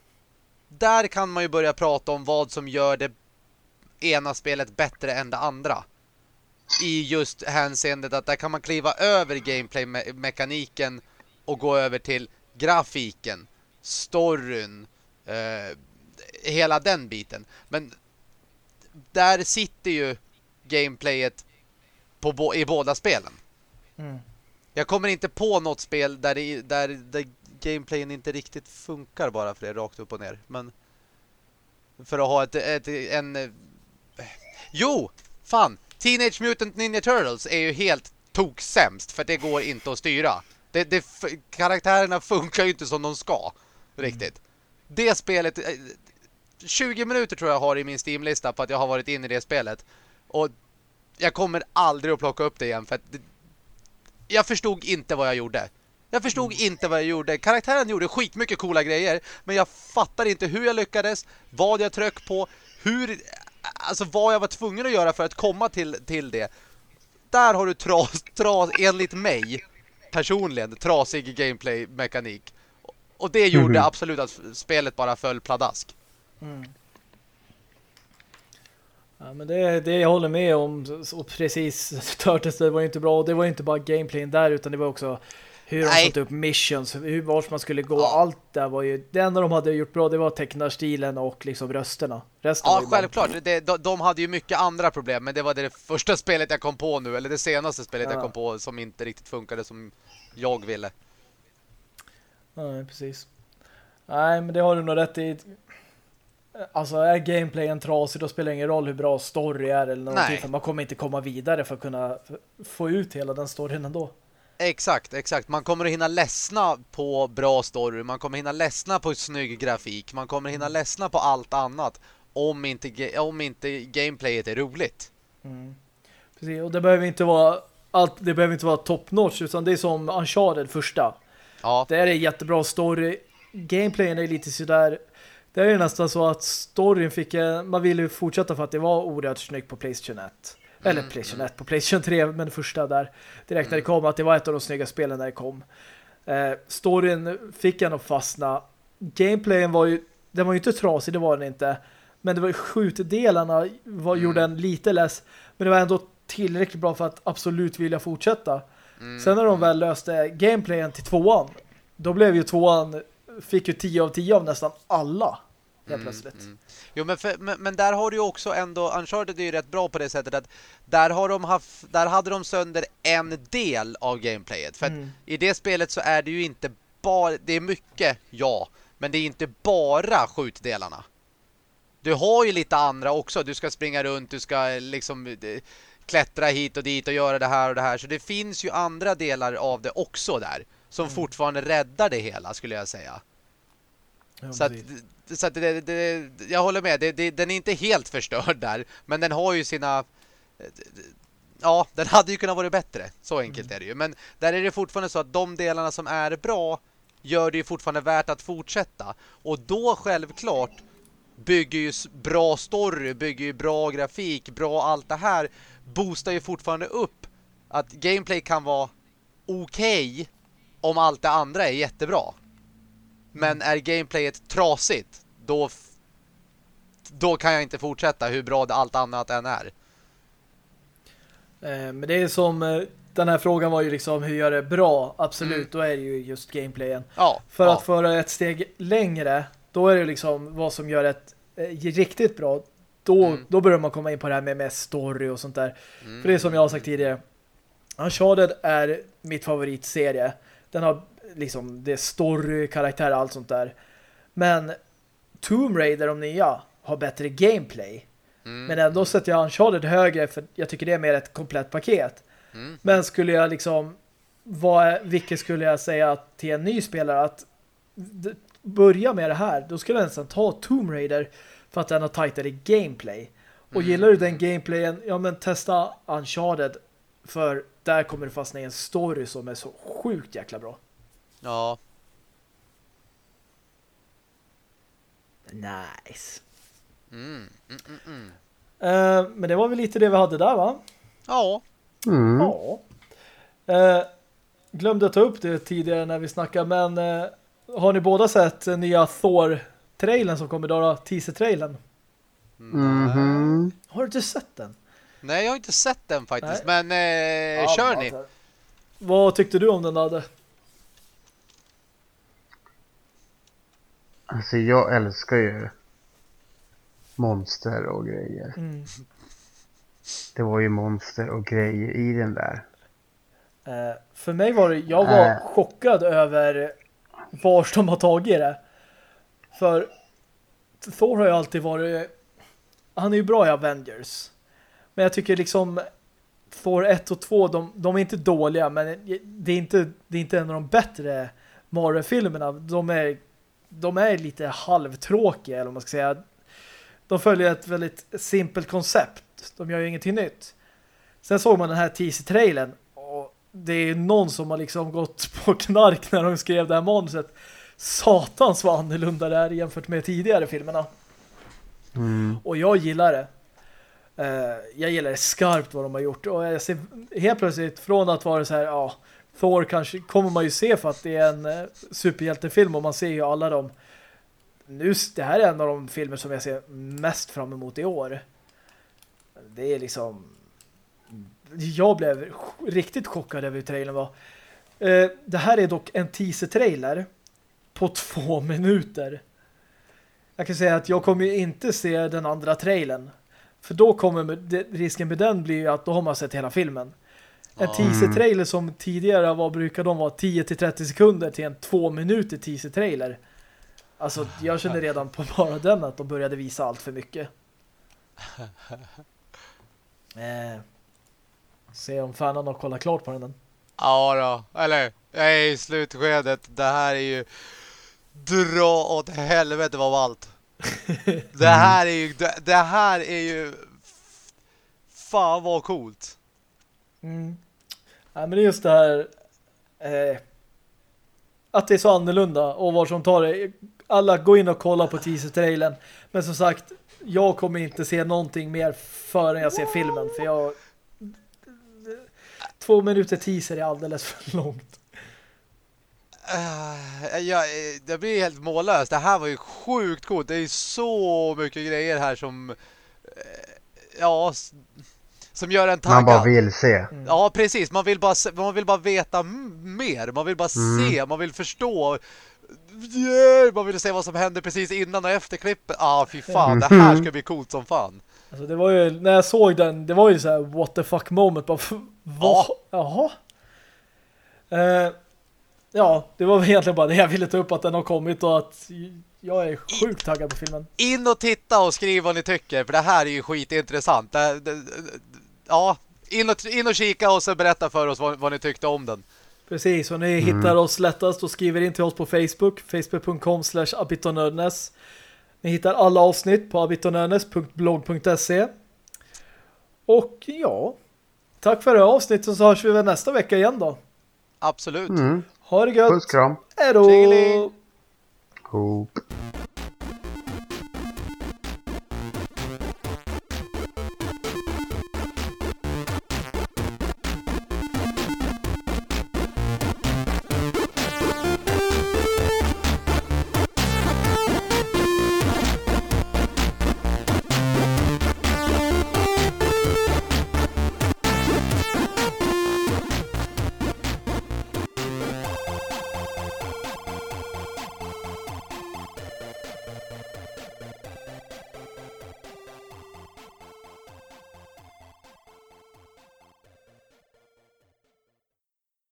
där kan man ju börja prata om vad som gör det ena spelet bättre än det andra. I just hänseendet att där kan man kliva över gameplay-mekaniken och gå över till grafiken, storyn, eh, hela den biten. Men där sitter ju gameplayet på bo i båda spelen. Mm. Jag kommer inte på något spel där, det, där, där gameplayen inte riktigt funkar bara för det rakt upp och ner. Men för att ha ett, ett en... Eh, jo! Fan! Teenage Mutant Ninja Turtles är ju helt toksämst för det går inte att styra. Det, det, karaktärerna funkar ju inte som de ska. Riktigt. Det spelet... eh, 20 minuter tror jag har i min Steam-lista på att jag har varit inne i det spelet. Och jag kommer aldrig att plocka upp det igen för att det, jag förstod inte vad jag gjorde. Jag förstod inte vad jag gjorde. Karaktären gjorde skitmycket coola grejer, men jag fattar inte hur jag lyckades, vad jag tryck på, hur alltså vad jag var tvungen att göra för att komma till, till det. Där har du tras, tras enligt mig personligen trasig gameplay-mekanik. Och det gjorde Mhm. absolut att spelet bara föll pladask. Mm. Ja, men det, det jag håller med om och precis Turtles, det var ju inte bra och det var ju inte bara gameplayen där utan det var också hur de Nej. satte upp missions, hur vart man skulle gå, Ja. allt där var ju, det enda de hade gjort bra det var tecknarstilen och liksom rösterna. Resten Ja, självklart. Det, de, de hade ju mycket andra problem, men det var det första spelet jag kom på nu, eller det senaste spelet Ja. jag kom på som inte riktigt funkade som jag ville. Nej, precis. Nej, men det har du nog rätt i. Alltså är gameplayen trasig då spelar det ingen roll hur bra story är eller någonting för man kommer inte komma vidare för att kunna få ut hela den storyn ändå. Exakt, exakt. Man kommer att hinna ledsna på bra story, man kommer hinna ledsna på snygg grafik, man kommer hinna ledsna på allt annat om inte, om inte gameplayet är roligt. Mm. Precis, och det behöver inte vara allt, det behöver inte vara top notch utan det är som Uncharted första. Ja, Det är jättebra story. Gameplayen är lite sådär det är nästan så att storyn fick en, man ville ju fortsätta för att det var oerhört snyggt på Playstation 1. Eller Mm, Playstation 1 på Playstation 3 men första där direkt när det Mm. kom att det var ett av de snygga spelen när det kom. Eh, storyn fick en att fastna. Gameplayen var ju den var ju inte trasig, det var den inte. Men det var ju skjutdelarna var, Mm. gjorde en lite less. Men det var ändå tillräckligt bra för att absolut vilja fortsätta. mm, Sen när de mm. väl löste gameplayen till tvåan, då blev ju tvåan, fick ju 10 av 10 av nästan alla. Helt Mm, plötsligt. mm. Jo, men, för, men, men där har du ju också ändå Uncharted är ju rätt bra på det sättet att där har de haft där hade de sönder en del av gameplayet för Mm. i det spelet så är det ju inte bara det är mycket ja, men det är inte bara skjutdelarna. Du har ju lite andra också. Du ska springa runt, du ska liksom eh, klättra hit och dit och göra det här och det här. Så det finns ju andra delar av det också där som Mm. fortfarande räddar det hela skulle jag säga. Ja, Så att, så att det, det, jag håller med, det, den är inte helt förstörd där, men den har ju sina... Ja, den hade ju kunnat vara bättre, så enkelt Mm. är det ju. Men där är det fortfarande så att de delarna som är bra gör det ju fortfarande värt att fortsätta. Och då självklart bygger ju bra story, bygger ju bra grafik, bra allt det här boostar ju fortfarande upp att gameplay kan vara okej om allt det andra är jättebra. Men är gameplayet trasigt, då då kan jag inte fortsätta hur bra det allt annat än är. Eh, Men det är som, eh, den här frågan var ju liksom hur gör det bra? Absolut, Mm. då är det ju just gameplayen. Ja, För ja. att föra ett steg längre, då är det liksom vad som gör ett eh, riktigt bra. Då, Mm. då börjar man komma in på det här med, med story och sånt där. Mm. För det är som jag har sagt tidigare. Uncharted är mitt favoritserie. Den har liksom det story, karaktär, allt sånt där. Men Tomb Raider, de nya, har bättre gameplay. Mm. Men ändå sätter jag Uncharted högre för jag tycker det är mer ett komplett paket. Mm. Men skulle jag liksom vad, vilket skulle jag säga till en ny spelare att börja med det här, då skulle jag nästan ta Tomb Raider för att den har tajtare gameplay. Och mm. gillar du den gameplayen, ja men testa Uncharted för där kommer du fastna i en story som är så sjukt jäkla bra. Ja. Nice. Mm, mm, mm, mm. Uh, men det var väl lite det vi hade där va? Ja. Mm. Ja. Uh, glömde ta upp det tidigare när vi snackade, men uh, har ni båda sett nya Thor-trailen som kommer idag då? Teaser-trailen? Mm Har du inte sett den? Nej, jag har inte sett den faktiskt, Nej. men eh, ja, kör ni? Vad tyckte du om den Adde? Alltså jag älskar ju monster och grejer. Mm. Det var ju monster och grejer i den där. Uh, för mig var det, jag var uh. chockad över vars de har tagit det. För Thor har ju alltid varit han är ju bra i Avengers. Men jag tycker liksom Thor 1 och 2, de, de är inte dåliga men det är inte, det är inte en av de bättre Marvel-filmerna. De är, de är lite halvtråkiga eller vad man ska säga. De följer ett väldigt simpelt koncept. De gör ju ingenting nytt. Sen såg man den här teaser-trailen och det är någon som har liksom gått på knark när de skrev det här manuset. Satans vad annorlunda det är jämfört med tidigare filmerna. Mm. Och jag gillar det. Eh, jag gillar det skarpt vad de har gjort. Och jag ser helt plötsligt från att vara så här, ja, Thor kanske kommer man ju se för att det är en eh, superhjältefilm och man ser ju alla dem. nu, det här är en av de filmer som jag ser mest fram emot i år. Det är liksom jag blev riktigt chockad över hur trailern var. Eh, det här är dock en teaser-trailer på två minuter. Jag kan säga att jag kommer ju inte se den andra trailern. För då kommer risken med den blir ju att då har man sett hela filmen. En mm. teaser-trailer som tidigare var brukar de vara 10-30 sekunder till en två minuter teaser-trailer. Alltså jag känner redan på bara den att de började visa allt för mycket. Eh, se om fanen har kollat klart på den. Ja då, eller i slutskedet. Det här är ju dra åt helvete vad allt. det här är ju det, det, här är ju fan vad coolt. Mm. Ja, men det är just det här eh, att det är så annorlunda och vad som tar det. Alla går in och kollar på teaser-trailen. Men som sagt, jag kommer inte se någonting mer förrän jag ser filmen. För jag två minuter teaser är alldeles för långt. Uh, ja, det blir helt mållöst. Det här var ju sjukt coolt. Det är så mycket grejer här som uh, ja som gör en taggad. Man bara vill se. Mm. Ja, precis. Man vill bara man vill bara veta mer. Man vill bara mm. se, man vill förstå. Yeah! Man vill se vad som händer precis innan och efter klippet. Ah, fy fan. Det här ska bli coolt som fan. Alltså det var ju när jag såg den, det var ju så här what the fuck moment bara vad? Ja. Jaha. Uh, ja, det var egentligen bara det jag ville ta upp att den har kommit och att jag är sjukt taggad på filmen. In och titta och skriv vad ni tycker, för det här är ju skitintressant. Det, det, ja, in och, in och kika och så berätta för oss vad, vad ni tyckte om den. Precis, och ni mm. hittar oss lättast och skriver in till oss på Facebook, facebook.com slash abitonördnes. Ni hittar alla avsnitt på abitonördnes.blog.se Och ja, tack för det avsnittet så hörs vi väl nästa vecka igen då. Absolut. Mm. Ha det gött. Puss kram. Hej då. Hope.